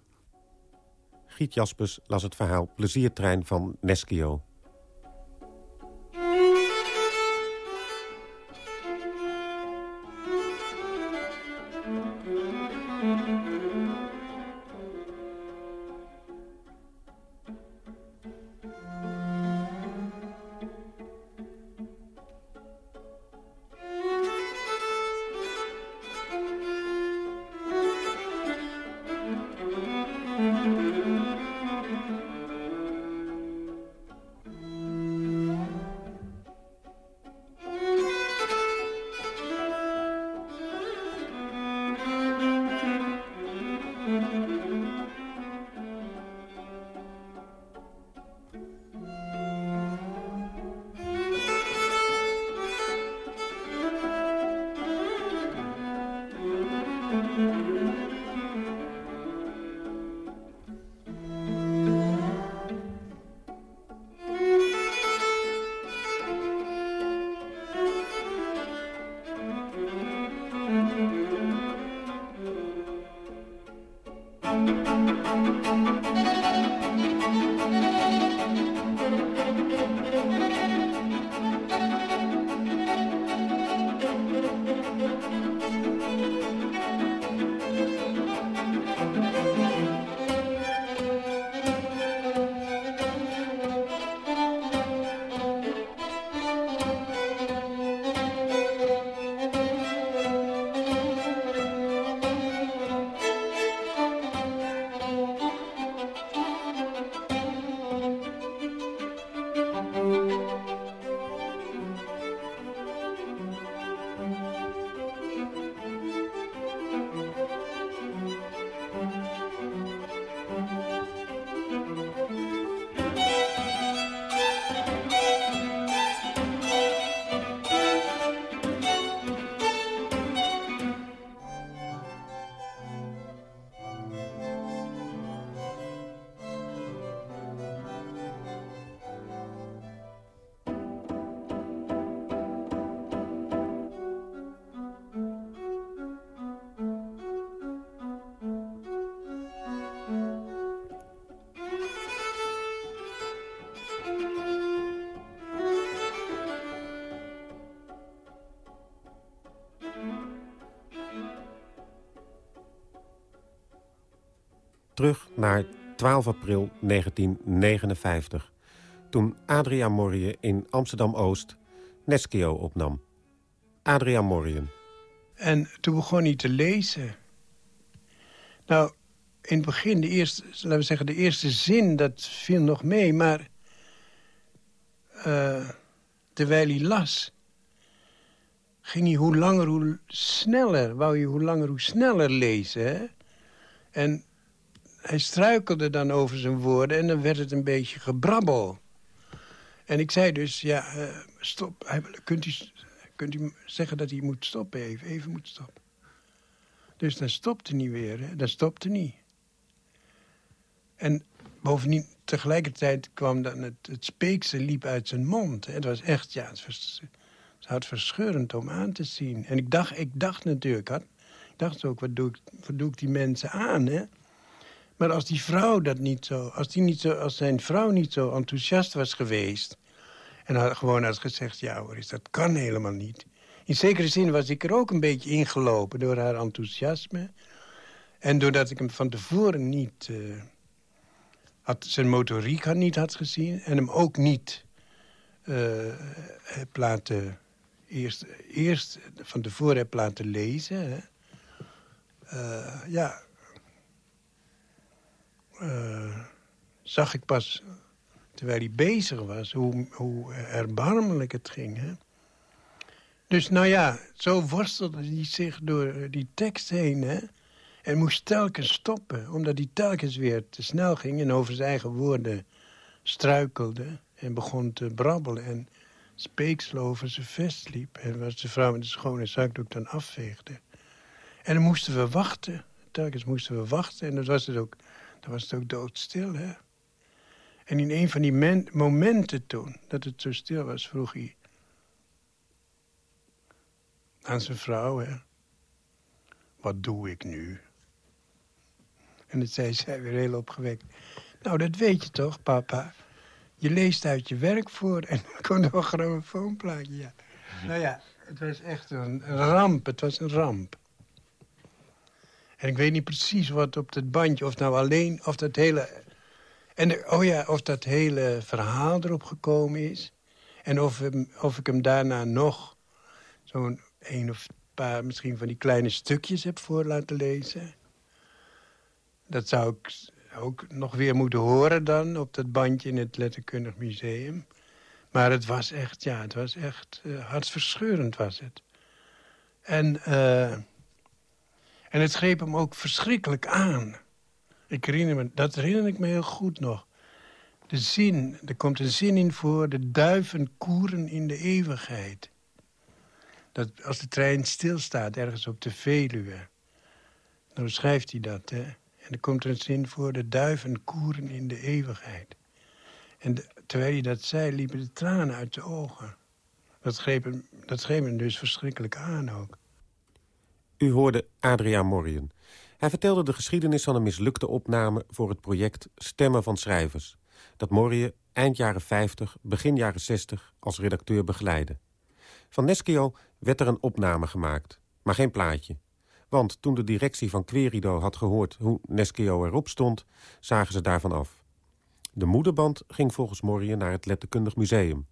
Giet Jaspers las het verhaal Pleziertrein van Neskio. Terug naar 12 april 1959... toen Adriaan Morriën in Amsterdam-Oost Neskio opnam. Adriaan Morriën. En toen begon hij te lezen. Nou, in het begin, de eerste, laten we zeggen, de eerste zin, dat viel nog mee. Maar uh, terwijl hij las, ging hij hoe langer, hoe sneller. Wou je hoe langer, hoe sneller lezen, hè? En hij struikelde dan over zijn woorden en dan werd het een beetje gebrabbel. En ik zei dus, ja, uh, stop. Kunt u, kunt u zeggen dat hij moet stoppen even, even moet stoppen. Dus dan stopte hij weer, hè? dat stopte niet. En bovendien, tegelijkertijd kwam dan het, speeksel liep uit zijn mond. Het was echt, ja, het was, het verscheurend om aan te zien. En ik dacht, ik dacht natuurlijk, had, ik dacht ook, wat doe ik, wat doe ik die mensen aan, hè? Maar als die vrouw dat niet zo, als, die niet zo, als zijn vrouw niet zo enthousiast was geweest... en had, gewoon had gezegd, ja hoor, dat kan helemaal niet. In zekere zin was ik er ook een beetje ingelopen door haar enthousiasme. En doordat ik hem van tevoren niet... Uh, had, zijn motoriek had niet had gezien... en hem ook niet uh, heb laten... Eerst, eerst van tevoren heb laten lezen... Hè. Uh, ja, uh, zag ik pas, terwijl hij bezig was, hoe, hoe erbarmelijk het ging. Dus nou ja, zo worstelde hij zich door die tekst heen. Hè? En moest telkens stoppen, omdat hij telkens weer te snel ging... en over zijn eigen woorden struikelde en begon te brabbelen... en speeksel over zijn vest liep... en was de vrouw met de schone zakdoek dan afveegde. En dan moesten we wachten. Telkens moesten we wachten. En dat was het ook was het ook doodstil, hè. En in een van die momenten toen, dat het zo stil was, vroeg hij... aan zijn vrouw, hè. Wat doe ik nu? En dat zei zij weer heel opgewekt. Nou, dat weet je toch, papa? Je leest uit je werk voor en dan komt nog een grammofoonplaatje, ja. Nou ja, het was echt een ramp. Het was een ramp. En ik weet niet precies wat op dat bandje, of nou alleen, of dat hele... En oh ja, of dat hele verhaal erop gekomen is. En of, of ik hem daarna nog zo'n een of paar misschien van die kleine stukjes heb voor laten lezen. Dat zou ik ook nog weer moeten horen dan op dat bandje in het Letterkundig Museum. Maar het was echt, ja, het was echt uh, hartverscheurend was het. En... Uh, en het greep hem ook verschrikkelijk aan. Ik herinner me, dat herinner ik me heel goed nog. De zin, er komt een zin in voor... de duiven koeren in de eeuwigheid. Dat als de trein stilstaat ergens op de Veluwe... dan schrijft hij dat, hè. En er komt een zin voor... de duiven koeren in de eeuwigheid. En terwijl hij dat zei, liepen de tranen uit de ogen. Dat greep hem, dat greep hem dus verschrikkelijk aan ook. U hoorde Adriaan Morrien. Hij vertelde de geschiedenis van een mislukte opname... voor het project Stemmen van Schrijvers... dat Morrien eind jaren 50, begin jaren 60 als redacteur begeleidde. Van Neskio werd er een opname gemaakt, maar geen plaatje. Want toen de directie van Querido had gehoord hoe Neskio erop stond... zagen ze daarvan af. De moederband ging volgens Morrien naar het Letterkundig Museum...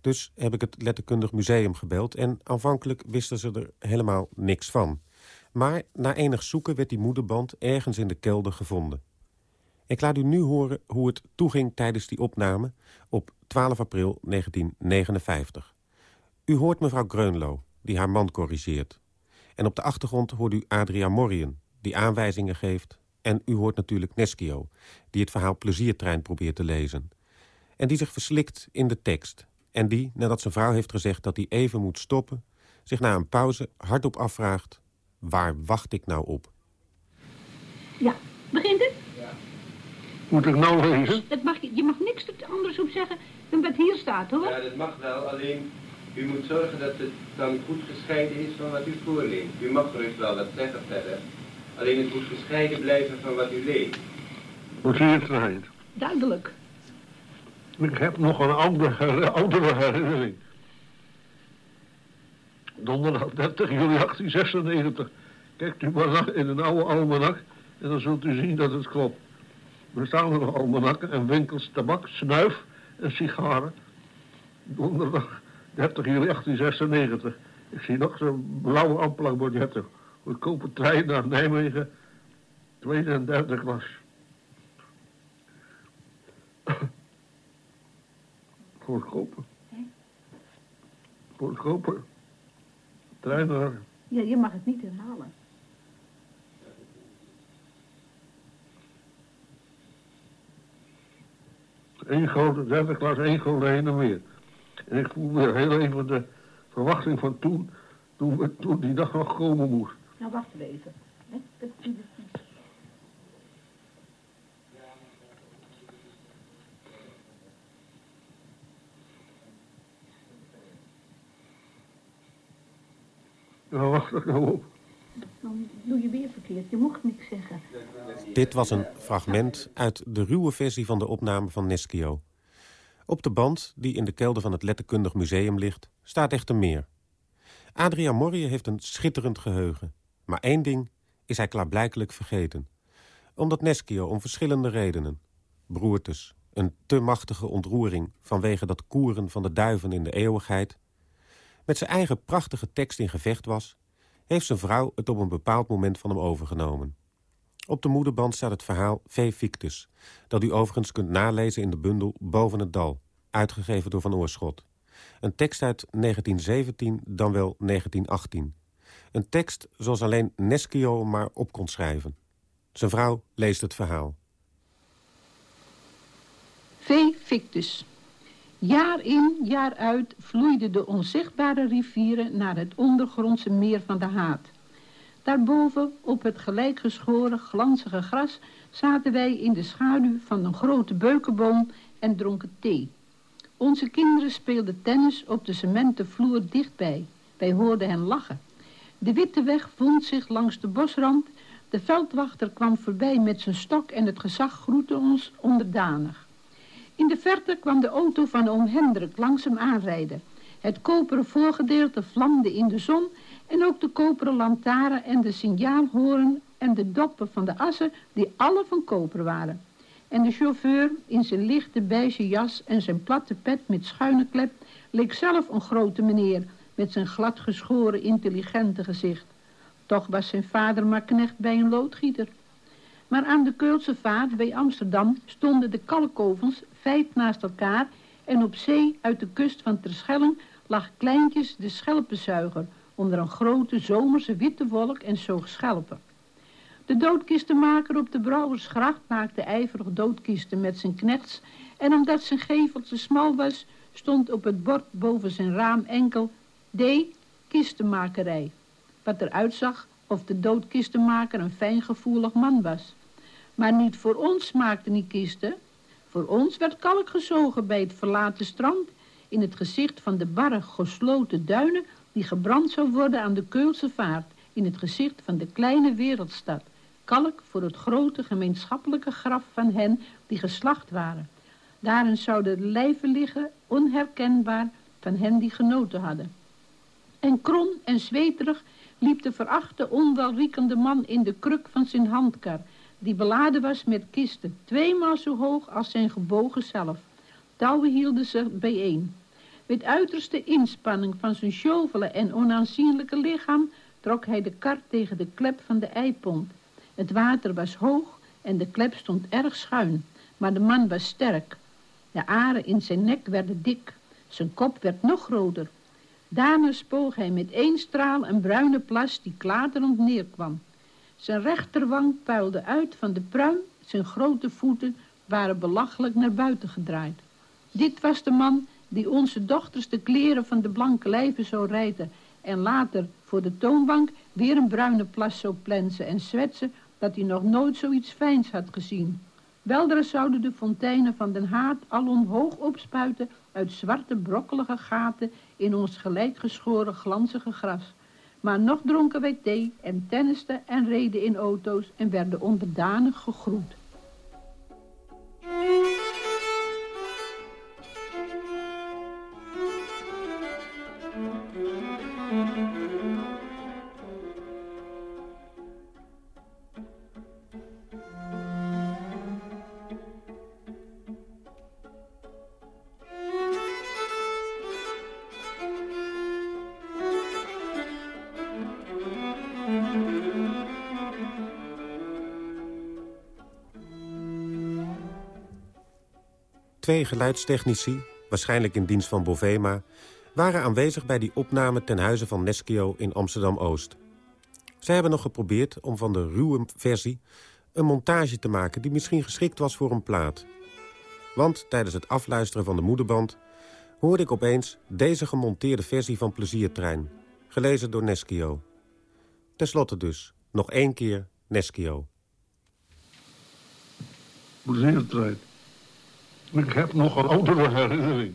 Dus heb ik het Letterkundig Museum gebeld... en aanvankelijk wisten ze er helemaal niks van. Maar na enig zoeken werd die moederband ergens in de kelder gevonden. Ik laat u nu horen hoe het toeging tijdens die opname... op 12 april 1959. U hoort mevrouw Greunlo, die haar man corrigeert. En op de achtergrond hoort u Adria Morrien, die aanwijzingen geeft... en u hoort natuurlijk Neskio, die het verhaal Pleziertrein probeert te lezen. En die zich verslikt in de tekst en die, nadat zijn vrouw heeft gezegd dat hij even moet stoppen... zich na een pauze hardop afvraagt... waar wacht ik nou op? Ja, begint het? Ja. Moet ik nou lezen? Dat mag, je mag niks anders op zeggen dan wat hier staat, hoor. Ja, dat mag wel, alleen u moet zorgen dat het dan goed gescheiden is van wat u voorleest. U mag gerust wel wat zeggen verder. Alleen het moet gescheiden blijven van wat u leest. Hoe zie je het Duidelijk. Ik heb nog een oude, oudere herinnering. Donderdag 30 juli 1896. Kijkt u maar in een oude almanak. En dan zult u zien dat het klopt. Er staan er nog almanakken en winkels tabak, snuif en sigaren. Donderdag 30 juli 1896. Ik zie nog zo'n blauwe aanplakbiljetten. Goedkope trein naar Nijmegen. Tweede en derde klas. Goedkope. Goedkope. Trein naar... Ja, je mag het niet herhalen. Eén grote derde klas, één gulden heen en weer. En ik voel weer heel even de verwachting van toen, toen, die dag nog komen moest. Nou, wacht even. Hè? Dat, dat, Nou, wacht nou op. Dan doe je weer verkeerd. Je mocht niks zeggen. Dit was een fragment uit de ruwe versie van de opname van Neschio. Op de band, die in de kelder van het Letterkundig Museum ligt, staat echter meer. Adriaan Morje heeft een schitterend geheugen. Maar één ding is hij klaarblijkelijk vergeten. Omdat Neschio om verschillende redenen... broertes, een te machtige ontroering... vanwege dat koeren van de duiven in de eeuwigheid... met zijn eigen prachtige tekst in gevecht was... heeft zijn vrouw het op een bepaald moment van hem overgenomen. Op de moederband staat het verhaal V. Victus... dat u overigens kunt nalezen in de bundel Boven het Dal... uitgegeven door Van Oorschot. Een tekst uit 1917, dan wel 1918. Een tekst zoals alleen Neschio maar op kon schrijven. Zijn vrouw leest het verhaal. V. Victus. Jaar in, jaar uit vloeiden de onzichtbare rivieren naar het ondergrondse meer van de Haat. Daarboven, op het gelijkgeschoren, glanzige gras, zaten wij in de schaduw van een grote beukenboom en dronken thee. Onze kinderen speelden tennis op de cementen vloer dichtbij. Wij hoorden hen lachen. De witte weg vond zich langs de bosrand. De veldwachter kwam voorbij met zijn stok en het gezag groette ons onderdanig. In de verte kwam de auto van oom Hendrik langzaam aanrijden. Het koperen voorgedeelte vlamde in de zon en ook de koperen lantaarn en de signaalhoorn en de doppen van de assen die alle van koper waren. En de chauffeur in zijn lichte beige jas en zijn platte pet met schuine klep leek zelf een grote meneer met zijn gladgeschoren intelligente gezicht. Toch was zijn vader maar knecht bij een loodgieter. Maar aan de Keulse vaart bij Amsterdam stonden de kalkovens naast elkaar en op zee uit de kust van Terschelling lag kleintjes de schelpenzuiger onder een grote zomerse witte wolk en zoog schelpen. De doodkistenmaker op de Brouwersgracht maakte ijverig doodkisten met zijn knechts en omdat zijn gevel te smal was, stond op het bord boven zijn raam enkel D. Kistenmakerij. Wat eruit zag of de doodkistenmaker een fijngevoelig man was. Maar niet voor ons maakte die kisten. Voor ons werd kalk gezogen bij het verlaten strand in het gezicht van de barre gesloten duinen die gebrand zou worden aan de Keulse vaart in het gezicht van de kleine wereldstad. Kalk voor het grote gemeenschappelijke graf van hen die geslacht waren. Daarin zouden de lijven liggen, onherkenbaar, van hen die genoten hadden. En krom en zweterig liep de verachte, onwelriekende man in de kruk van zijn handkar, die beladen was met kisten, tweemaal zo hoog als zijn gebogen zelf. Touwen hielden ze bijeen. Met uiterste inspanning van zijn sjovele en onaanzienlijke lichaam trok hij de kar tegen de klep van de eipont. Het water was hoog en de klep stond erg schuin, maar de man was sterk. De aren in zijn nek werden dik, zijn kop werd nog groter. Daarna spoog hij met één straal een bruine plas die klaterend neerkwam. Zijn rechterwang puilde uit van de pruim, zijn grote voeten waren belachelijk naar buiten gedraaid. Dit was de man die onze dochters de kleren van de blanke lijven zou rijden en later voor de toonbank weer een bruine plas zou plensen en zwetsen dat hij nog nooit zoiets fijns had gezien. Weldra zouden de fonteinen van den Haat al omhoog opspuiten uit zwarte brokkelige gaten in ons gelijkgeschoren glanzige gras. Maar nog dronken wij thee en tennisten en reden in auto's en werden onderdanig gegroet. Twee geluidstechnici, waarschijnlijk in dienst van Bovema... waren aanwezig bij die opname ten huize van Neskio in Amsterdam-Oost. Zij hebben nog geprobeerd om van de ruwe versie een montage te maken... die misschien geschikt was voor een plaat. Want tijdens het afluisteren van de moederband... hoorde ik opeens deze gemonteerde versie van Pleziertrein... gelezen door Neskio. Ten slotte dus, nog één keer Neskio. Pleziertrein. Ik heb nog een oudere herinnering.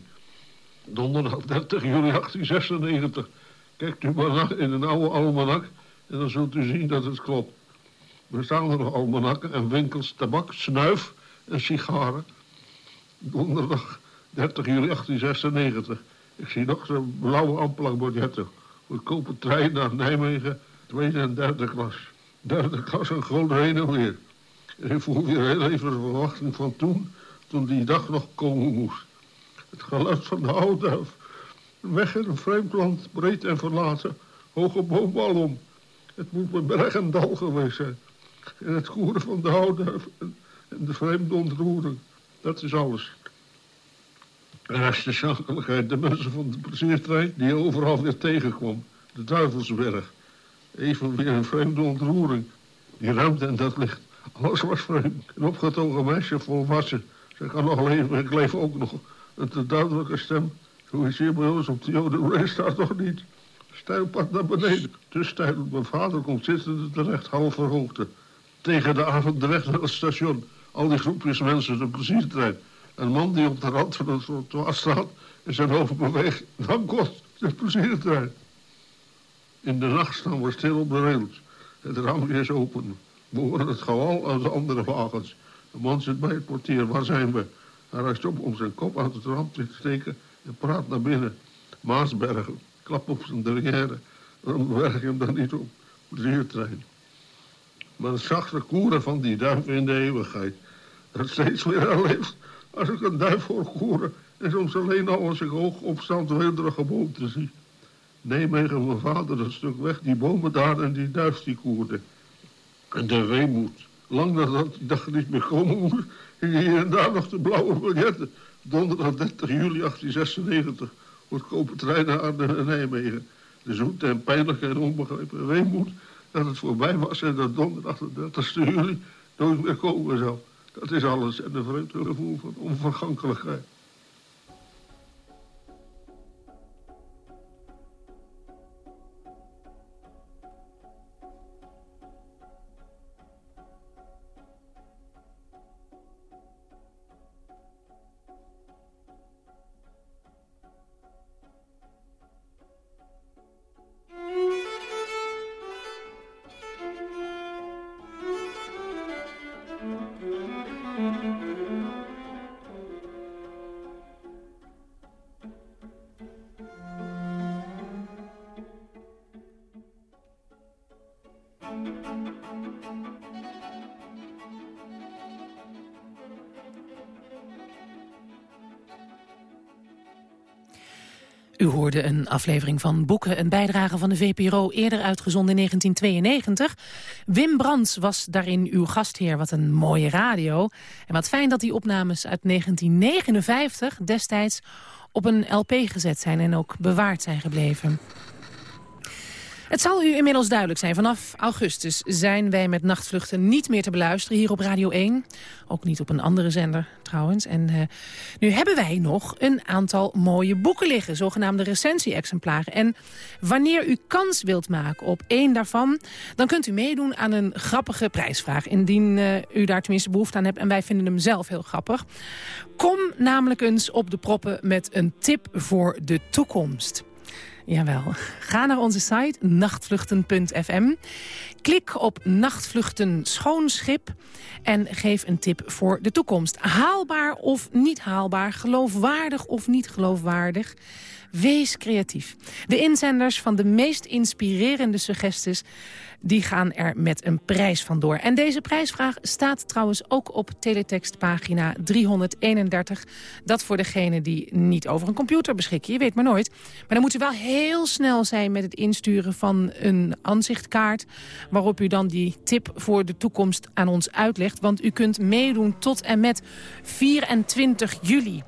Donderdag 30 juli 1896. Kijkt u maar na in een oude almanak en dan zult u zien dat het klopt. Er staan er nog almanakken en winkels, tabak, snuif en sigaren. Donderdag 30 juli 1896. Ik zie nog zo'n blauwe amplakbiljetten. Goedkope trein naar Nijmegen, tweede en derde klas. Derde klas en gewoon heen en weer. Ik voel weer heel even de verwachting van toen, toen die dag nog komen moest. Het geluid van de. Een weg in een vreemd land, breed en verlaten. Hoge boombalom. Het moet bij berg en dal geweest zijn. En het koeren van de houtduif en, de vreemde ontroering. Dat is alles. En dat is zakelijkheid, de mensen van de pleziertrein die je overal weer tegenkwam. De Duivelsberg. Even weer een vreemde ontroering. Die ruimte en dat licht. Alles was vreemd. Een opgetogen meisje volwassen. Ze kan nog leven, ik leef ook nog. Een te duidelijke stem. Zoiets hier bij ons op de Joden staat toch niet. Stijlpad naar beneden. Te stijl. Mijn vader komt zitten terecht, half verhoogte. Tegen de avond de weg naar het station. Al die groepjes mensen, de pleziertrein. Een man die op de rand van het trottoir staat en zijn hoofd beweegt. Dan kost de pleziertrein. In de nacht staan we stil op de rails. Het raam is open. We horen het gewal als de andere wagens. Een man zit bij het portier. Waar zijn we? Hij rijst op om zijn kop uit het raam te steken en praat naar binnen. Maasbergen. Klap op zijn derrière. Dan berg je hem dan niet op. Pleziertrein. Maar het zachte koeren van die duiven in de eeuwigheid. Dat steeds weer herleeft als ik een duif hoor koeren... en soms alleen al als ik hoog opstaand weelderige boom zie. Nijmegen, mijn vader, een stuk weg, die bomen daar en die duif die koerde. En de weemoed. Lang nadat die dag niet meer komen hingen hier en daar nog de blauwe biljetten. Donderdag 30 juli 1896, goedkope trein naar Arnhem en Nijmegen. De zoete en pijnlijke en onbegrepen weemoed dat het voorbij was en dat donderdag de 30 juli nooit meer komen zou. Dat is alles en een vreemd gevoel van onvergankelijkheid. U hoorde een aflevering van Boeken, een bijdrage van de VPRO... eerder uitgezonden in 1992. Wim Brands was daarin uw gastheer. Wat een mooie radio. En wat fijn dat die opnames uit 1959 destijds op een LP gezet zijn... en ook bewaard zijn gebleven. Het zal u inmiddels duidelijk zijn. Vanaf augustus zijn wij met nachtvluchten niet meer te beluisteren hier op Radio 1. Ook niet op een andere zender trouwens. En uh, nu hebben wij nog een aantal mooie boeken liggen. Zogenaamde recensie-exemplaren. En wanneer u kans wilt maken op één daarvan... dan kunt u meedoen aan een grappige prijsvraag. Indien uh, u daar tenminste behoefte aan hebt. En wij vinden hem zelf heel grappig. Kom namelijk eens op de proppen met een tip voor de toekomst. Jawel. Ga naar onze site nachtvluchten.fm. Klik op nachtvluchten schoonschip en geef een tip voor de toekomst. Haalbaar of niet haalbaar, geloofwaardig of niet geloofwaardig. Wees creatief. De inzenders van de meest inspirerende suggesties die gaan er met een prijs vandoor. En deze prijsvraag staat trouwens ook op teletextpagina 331. Dat voor degene die niet over een computer beschikken. Je weet maar nooit. Maar dan moet u wel heel snel zijn met het insturen van een aanzichtkaart... waarop u dan die tip voor de toekomst aan ons uitlegt. Want u kunt meedoen tot en met 24 juli.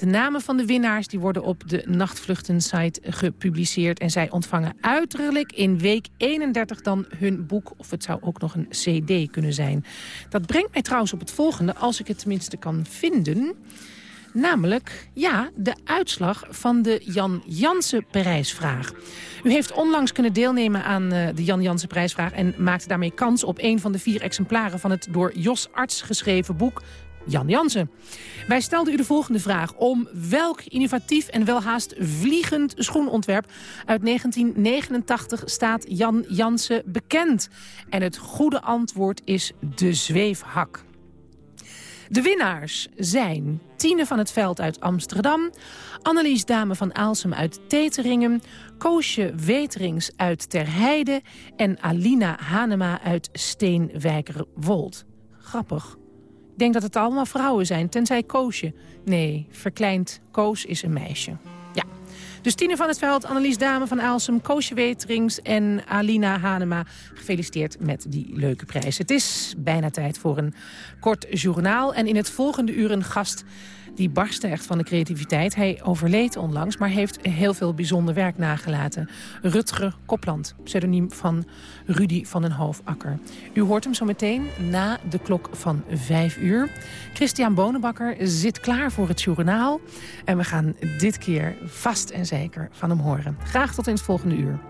De namen van de winnaars die worden op de Nachtvluchten-site gepubliceerd. En zij ontvangen uiterlijk in week 31 dan hun boek. Of het zou ook nog een cd kunnen zijn. Dat brengt mij trouwens op het volgende, als ik het tenminste kan vinden. Namelijk, ja, de uitslag van de Jan Jansen prijsvraag. U heeft onlangs kunnen deelnemen aan uh, de Jan Jansen prijsvraag... en maakte daarmee kans op een van de vier exemplaren... van het door Jos Arts geschreven boek Jan Jansen. Wij stelden u de volgende vraag. Om welk innovatief en welhaast vliegend schoenontwerp uit 1989 staat Jan Jansen bekend? En het goede antwoord is de zweefhak. De winnaars zijn Tine van het Veld uit Amsterdam... Annelies Dame van Aalsem uit Teteringen... Koosje Weterings uit Terheide... en Alina Hanema uit Steenwijkerwold. Grappig denk dat het allemaal vrouwen zijn, tenzij Koosje. Nee, verkleind Koos is een meisje. Ja. Dus Tine van het Veld, Annelies Dame van Aalsem, Koosje Weterings en Alina Hanema. Gefeliciteerd met die leuke prijs. Het is bijna tijd voor een kort journaal. En in het volgende uur een gast die barstte echt van de creativiteit. Hij overleed onlangs, maar heeft heel veel bijzonder werk nagelaten. Rutger Kopland, pseudoniem van Rudy van den Hoofakker. U hoort hem zo meteen na de klok van vijf uur. Christian Bonenbakker zit klaar voor het journaal. En we gaan dit keer vast en zeker van hem horen. Graag tot in het volgende uur.